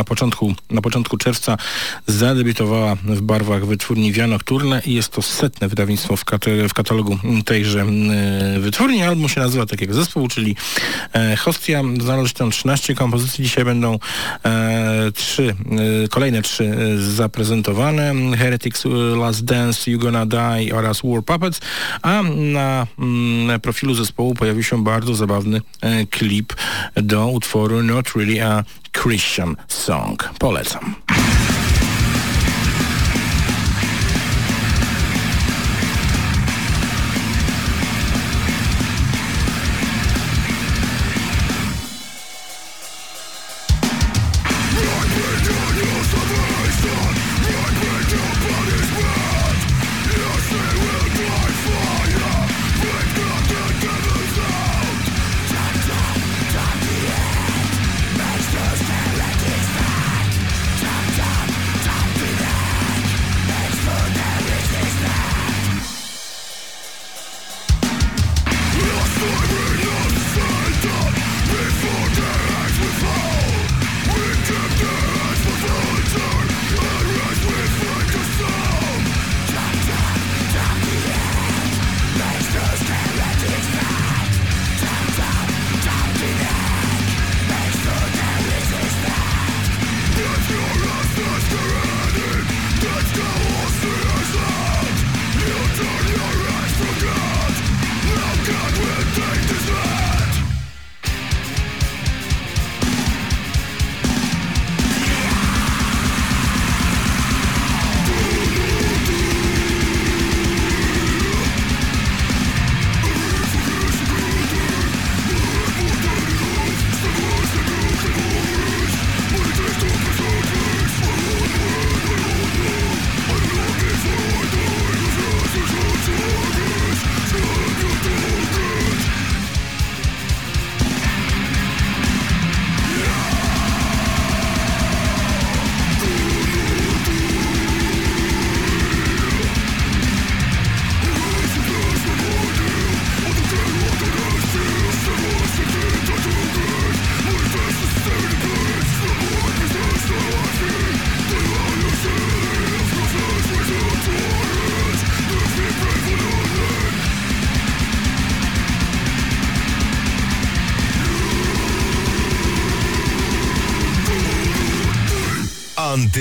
na, początku, na początku czerwca zadebiutowała w barwach wytwórni Via Nocturne i jest to setne wydawnictwo w, kat- w katalogu tejże e, wytwórni. Album się nazywa tak jak zespół, czyli e, Hostia. Znalazł tam 13 kompozycji. Dzisiaj będą e, trzy, e, kolejne trzy e, zaprezentowane. Heretics, e, Last Dance, You Gonna Die oraz War Puppets. A na mm, profilu zespołu pojawił się bardzo zabawny klip do utworu Not Really a Christian Song. Polecam.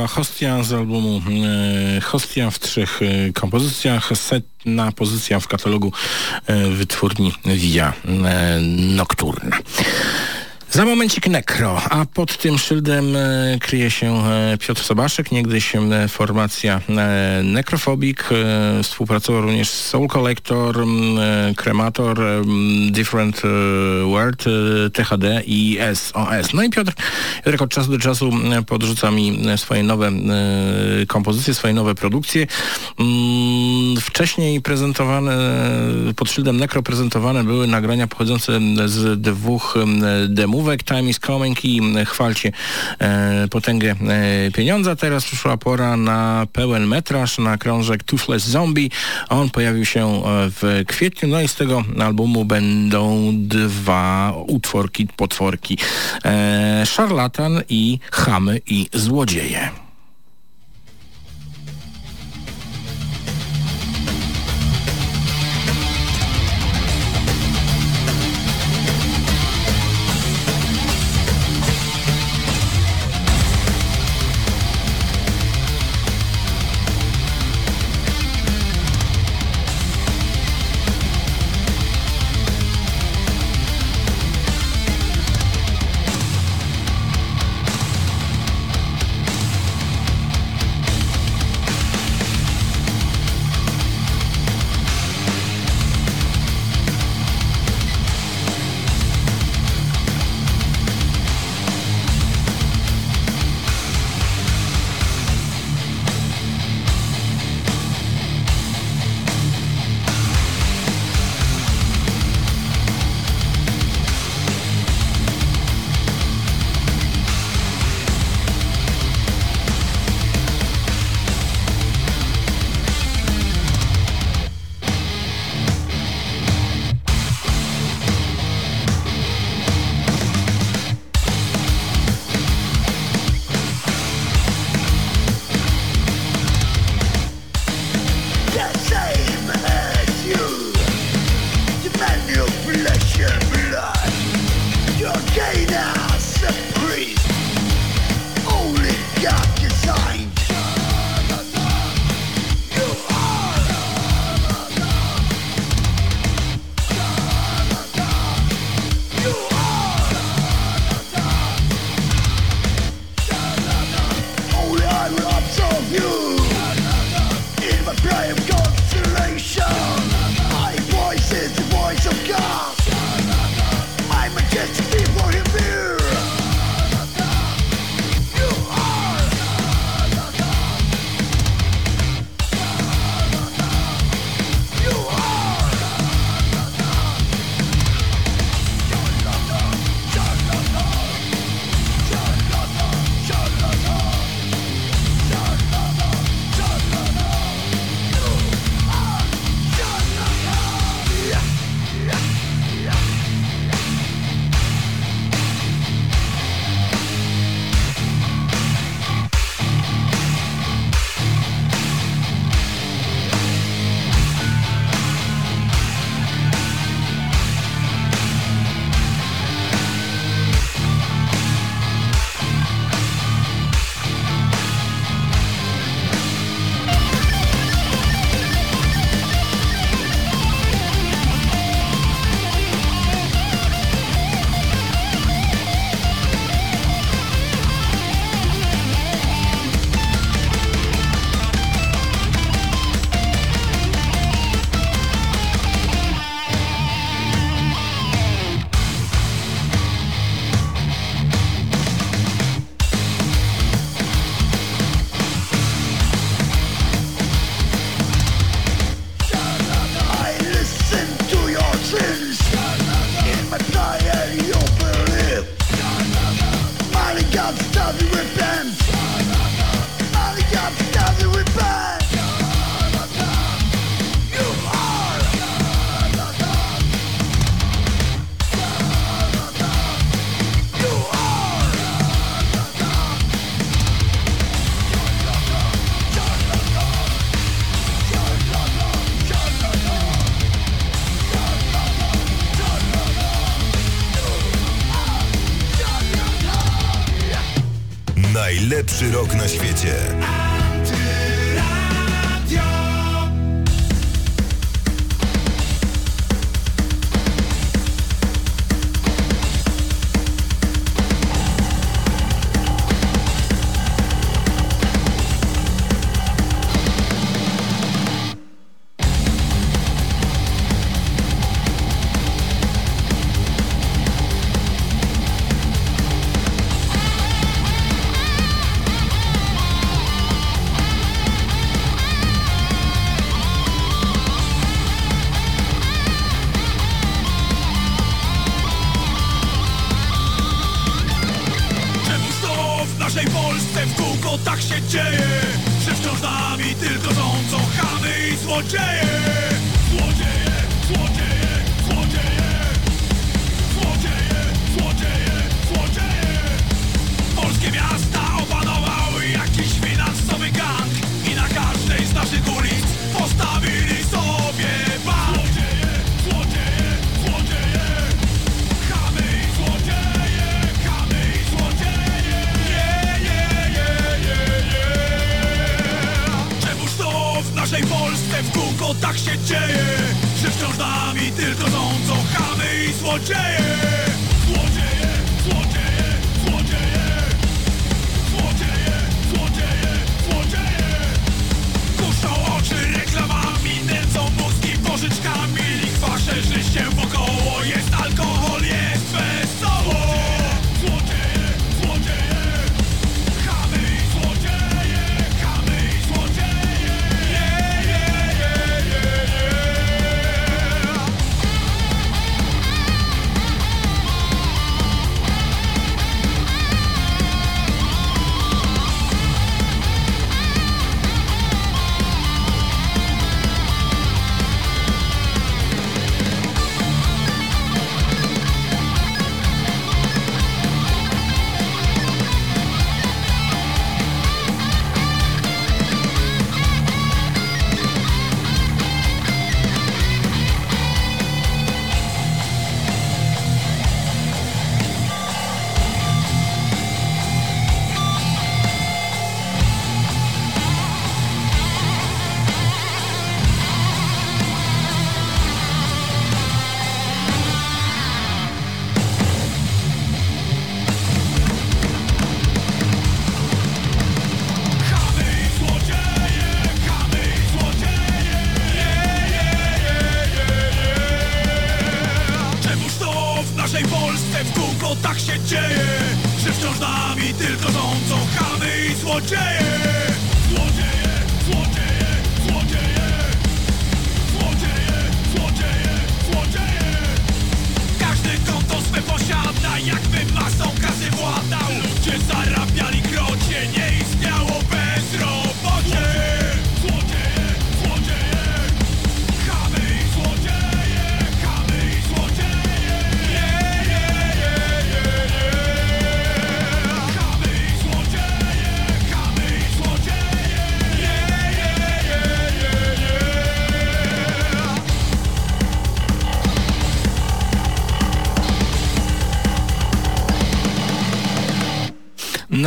Była Hostia z albumu e, Hostia w trzech e, kompozycjach. Setna pozycja w katalogu e, wytwórni Via Nocturna. Za momencik Nekro, a pod tym szyldem e, kryje się e, Piotr Sobaszek, niegdyś formacja e, Necrophobic, e, współpracował również z Soul Collector, m, Different World, THD i SOS. No i Piotr, Piotrek od czasu do czasu podrzuca mi swoje nowe kompozycje, swoje nowe produkcje. Wcześniej prezentowane, pod szyldem Necro prezentowane były nagrania pochodzące z dwóch em, Time is Coming i em, Chwalcie e, potęgę e, pieniądza. Teraz przyszła pora na pełen metraż, na krążek Toothless Zombie. On pojawił się e, w kwietniu, no i z tego albumu będą dwa utworki, potworki. E, Szarlatan i Chamy i Złodzieje.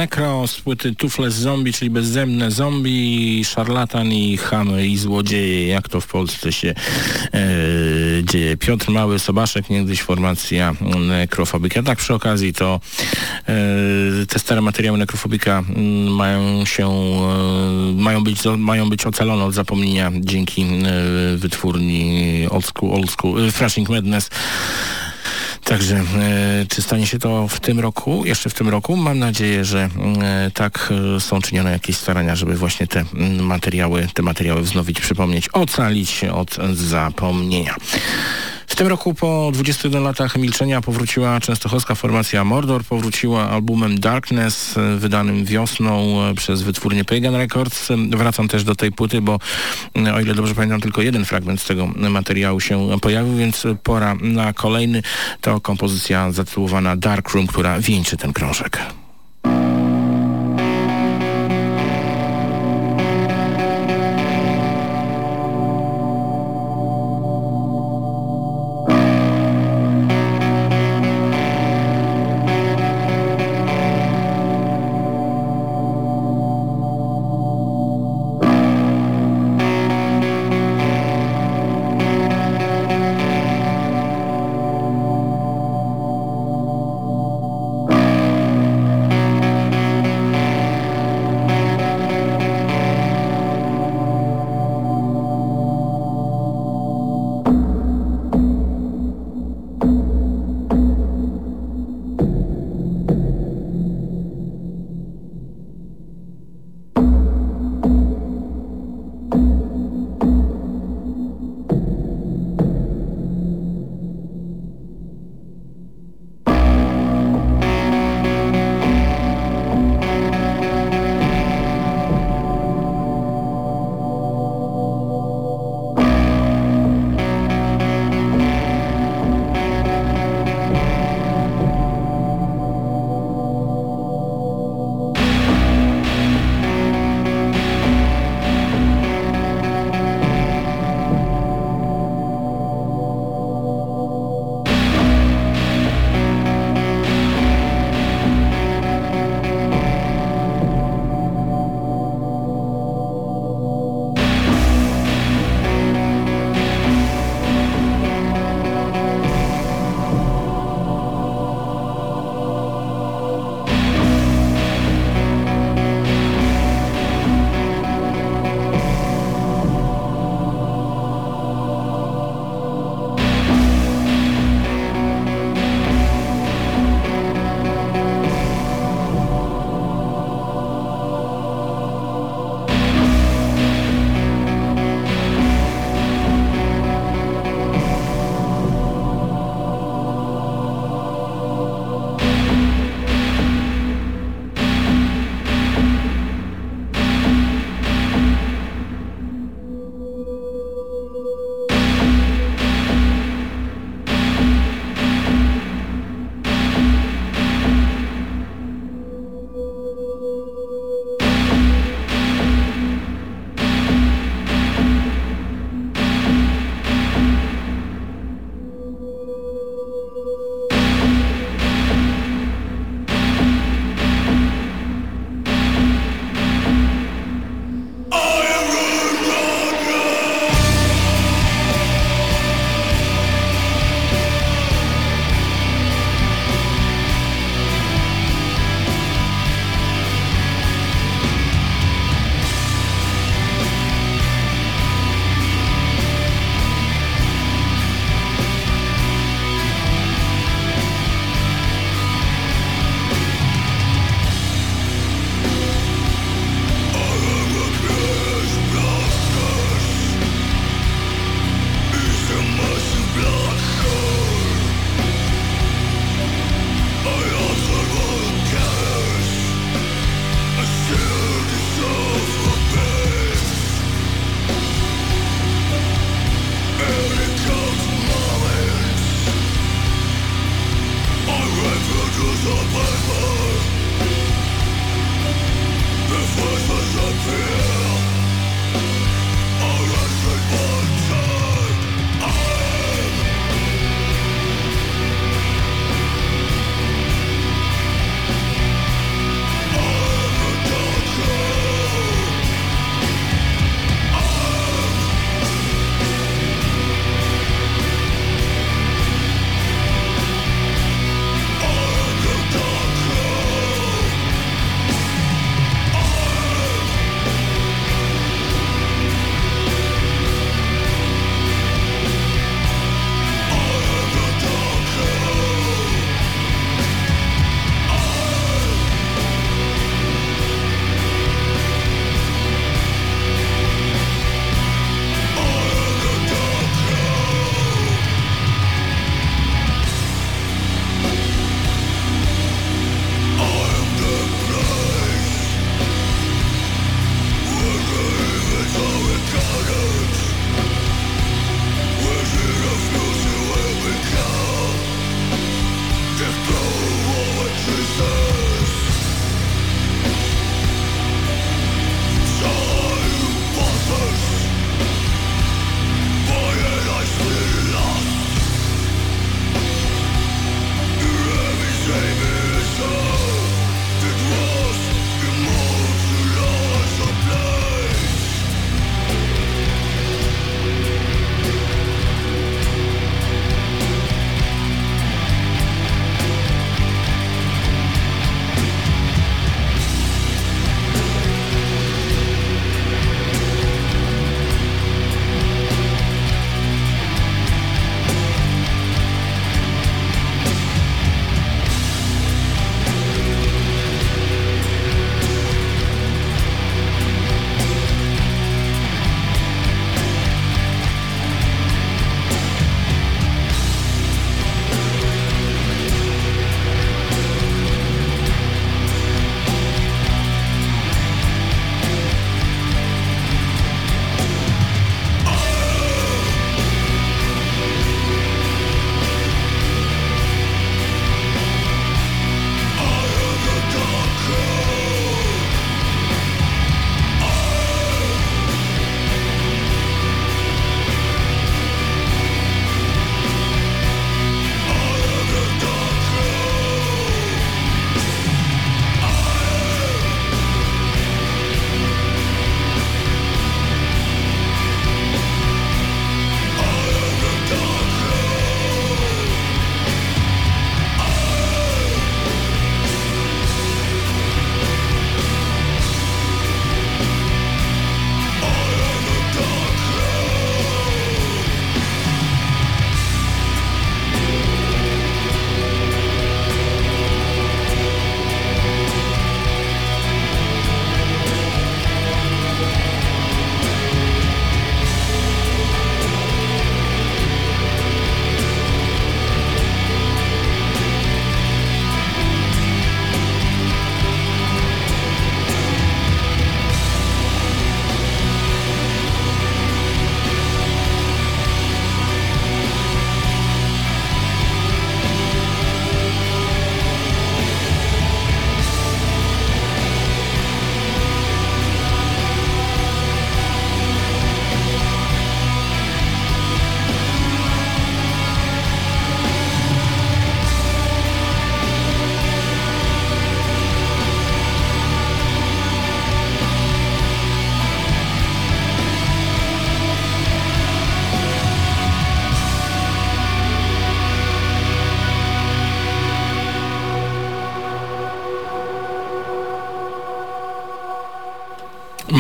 Necro z płyty Tufles Zombie, czyli bezzemne zombie, szarlatan i chamy i złodzieje, jak to w Polsce się e, dzieje. Piotr Mały, Sobaszek, niegdyś formacja Nekrofobika. Tak przy okazji to e, te stare materiały Nekrofobika m, mają się, e, mają być, mają być ocalone od zapomnienia dzięki e, wytwórni Old School, Old School, e, Madness. Także e, czy stanie się to w tym roku, jeszcze w tym roku? Mam nadzieję, że e, tak e, są czynione jakieś starania, żeby właśnie te mm, materiały, te materiały wznowić, przypomnieć, ocalić od zapomnienia. W tym roku po 21 latach milczenia powróciła częstochowska formacja Mordor, powróciła albumem Darkness wydanym wiosną e, przez wytwórnię Pagan Records. Wracam też do tej płyty, bo e, o ile dobrze pamiętam tylko jeden fragment z tego materiału się pojawił, więc pora na kolejny. To kompozycja zatytułowana Dark Room, która wieńczy ten krążek.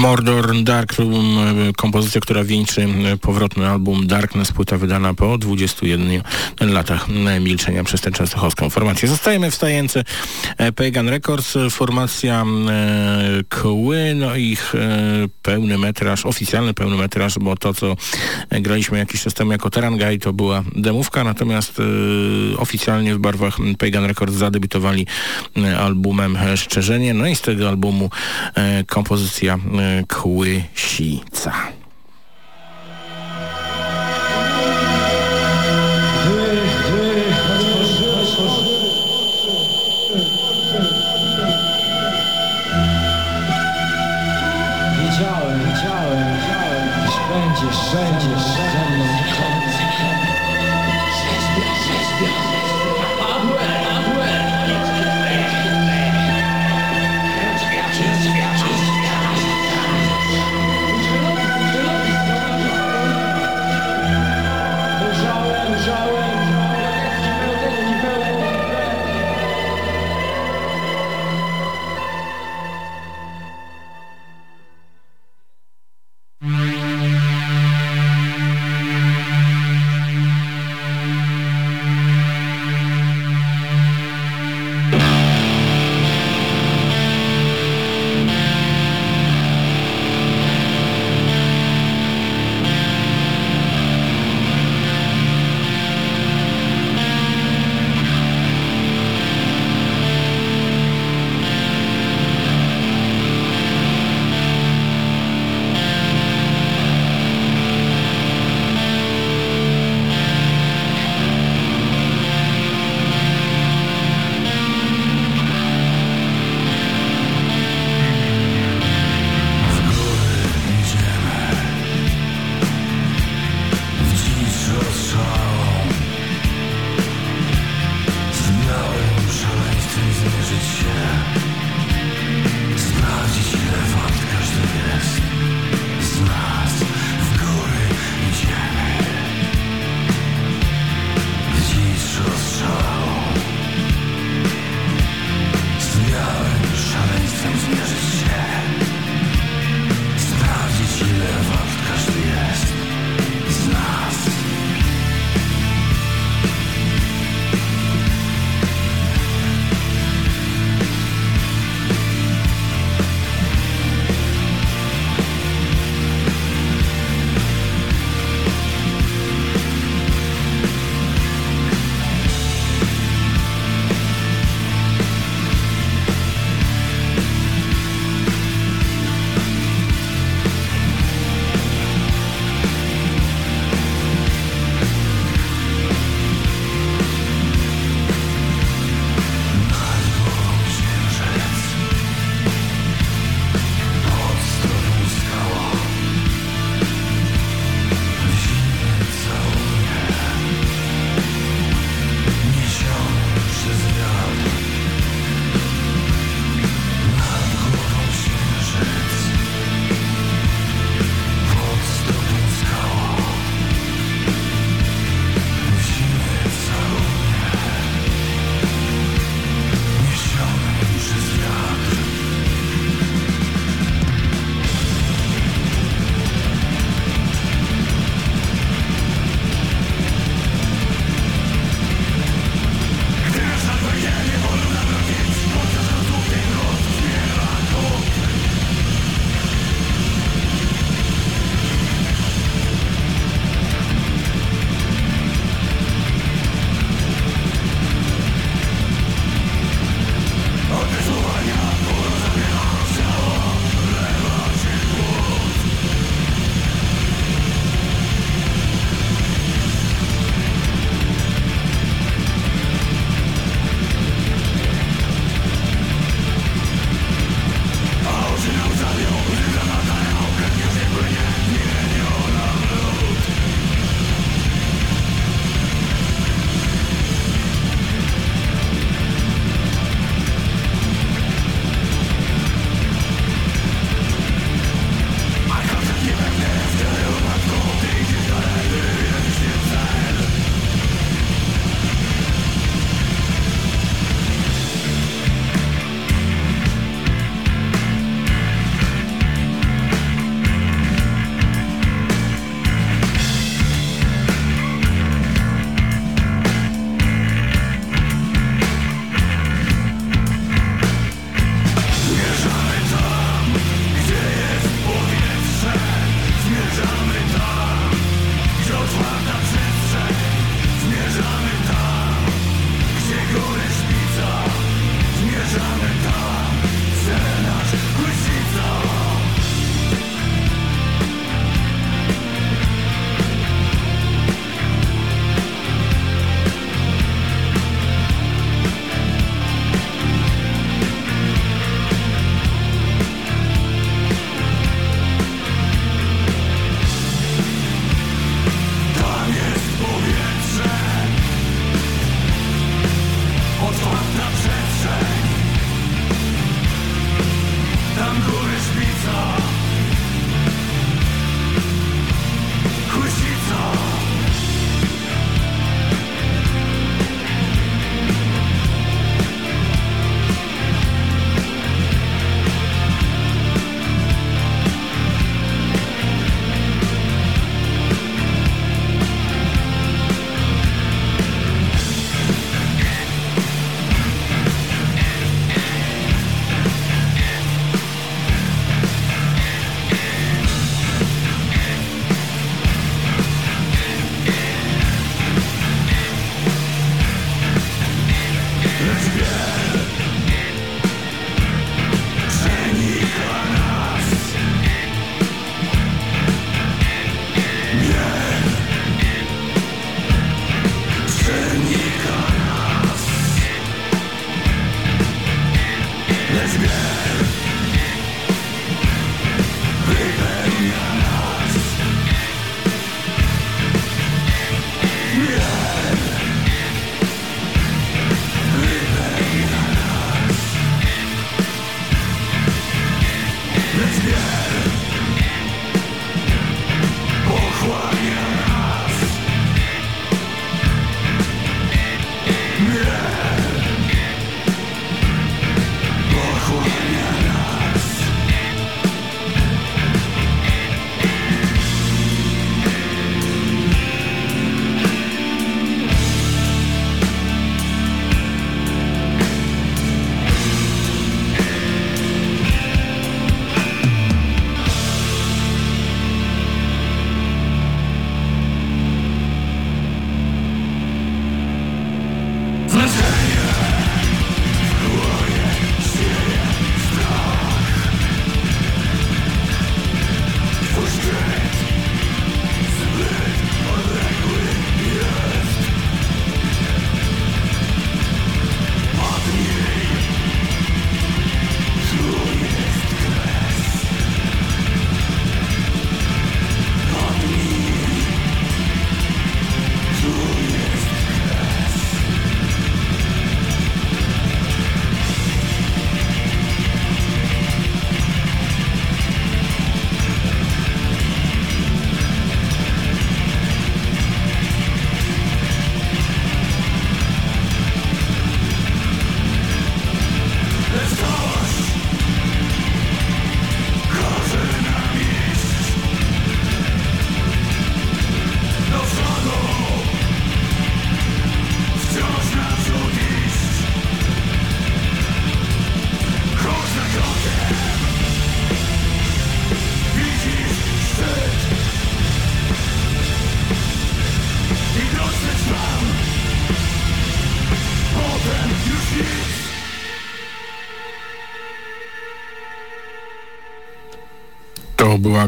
Mordor Dark Room, e, kompozycja, która wieńczy e, powrotny album. Darkness, płyta wydana po 21 latach e, milczenia przez tę częstochowską formację. Zostajemy w stajence Pagan Records, formacja Kły, no ich pełny metraż, oficjalny pełny metraż, bo to, co graliśmy jakiś czas temu jako Terangaj, to była demówka, natomiast oficjalnie w barwach Pagan Records zadebiutowali albumem Szczerzenie, no i z tego albumu e, kompozycja e, Kłysica. Wiedziałem,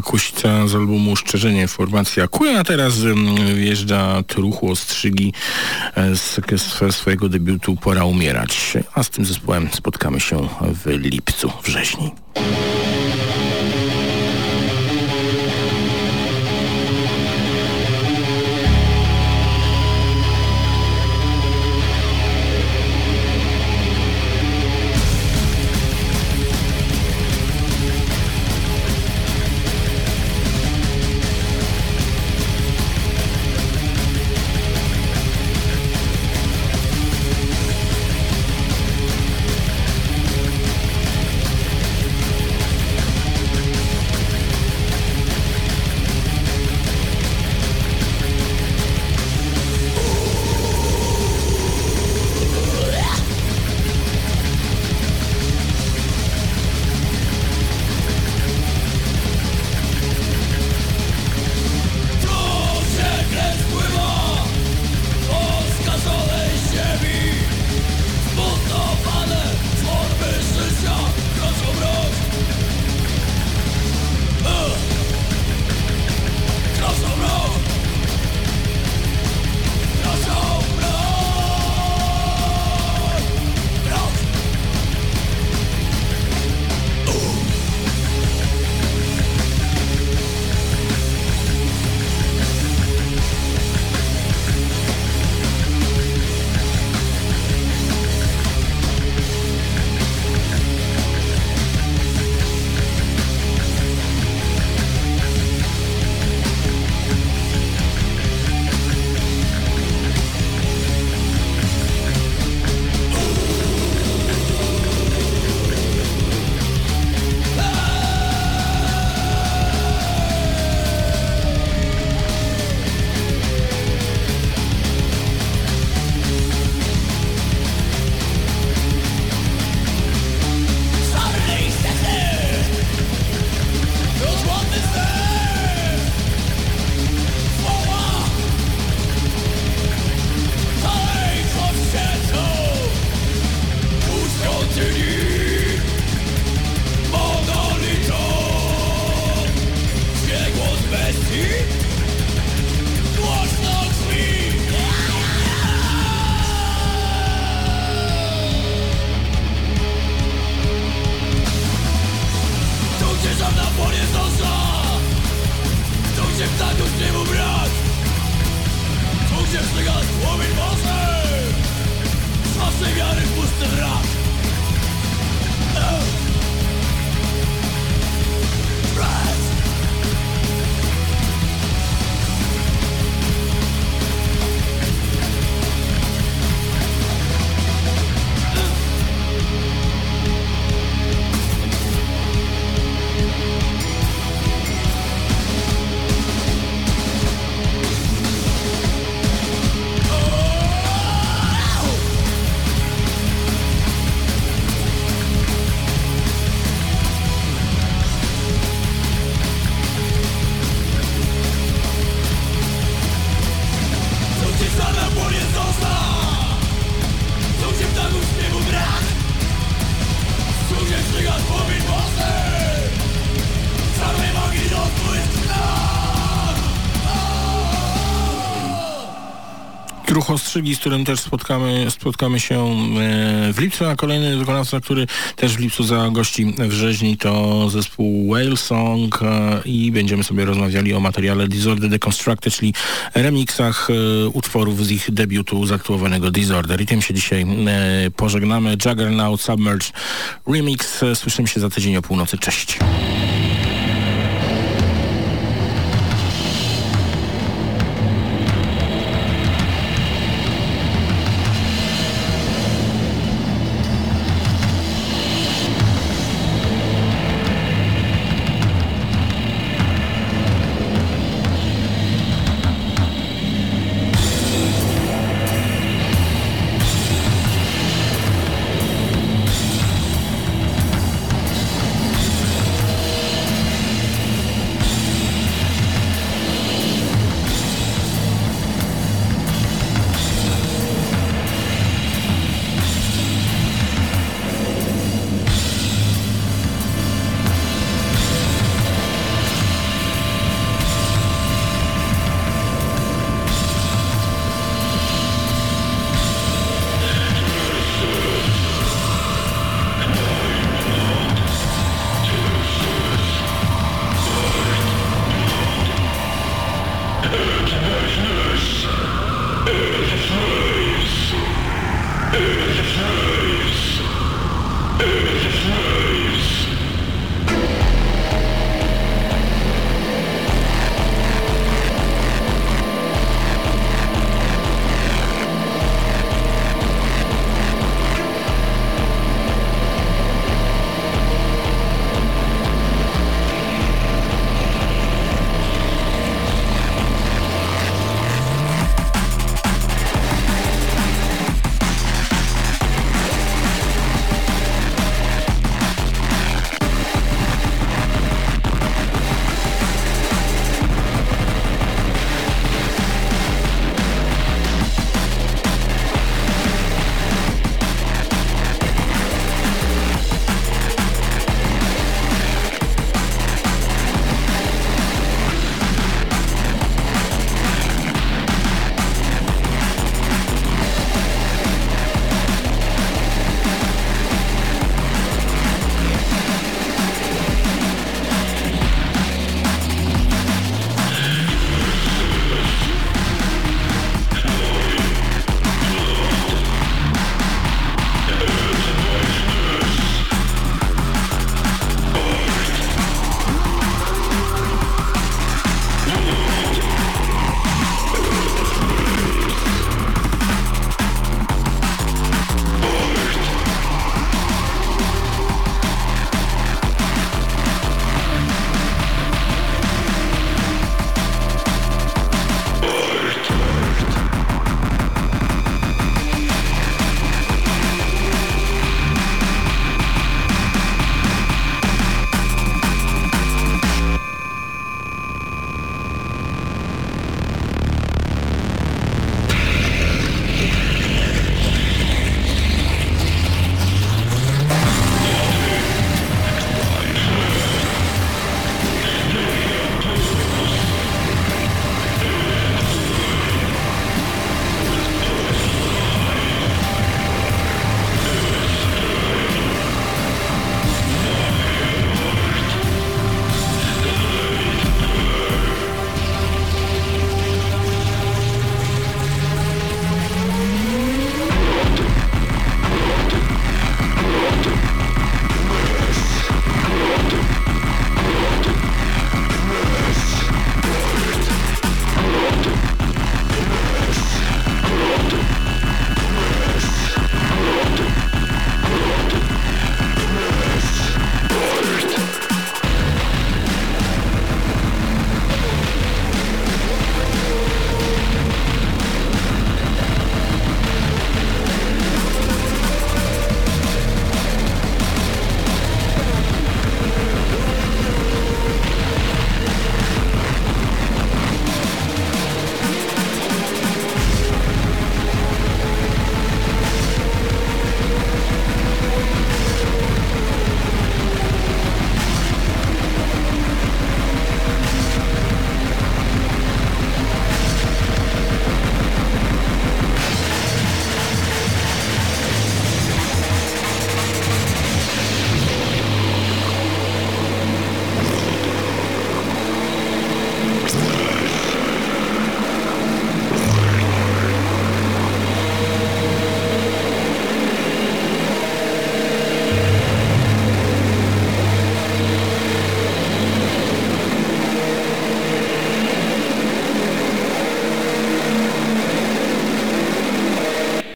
kuśca z albumu Szczerzenie, formacja Kuja, a teraz wjeżdża truchło strzygi e, z, z swojego debiutu Pora umierać, a z tym zespołem spotkamy się w lipcu, wrześni. Kruch Ostrzygi, z którym też spotkamy, spotkamy się e, w lipcu, a kolejny wykonawca, który też w lipcu zagości w rzeźni to zespół Whale Song e, i będziemy sobie rozmawiali o materiale Disorder Deconstructed, czyli remixach e, utworów z ich debiutu zatytułowanego Disorder. I tym się dzisiaj pożegnamy. Juggernaut Submerge Remix. Słyszymy się za tydzień o północy. Cześć.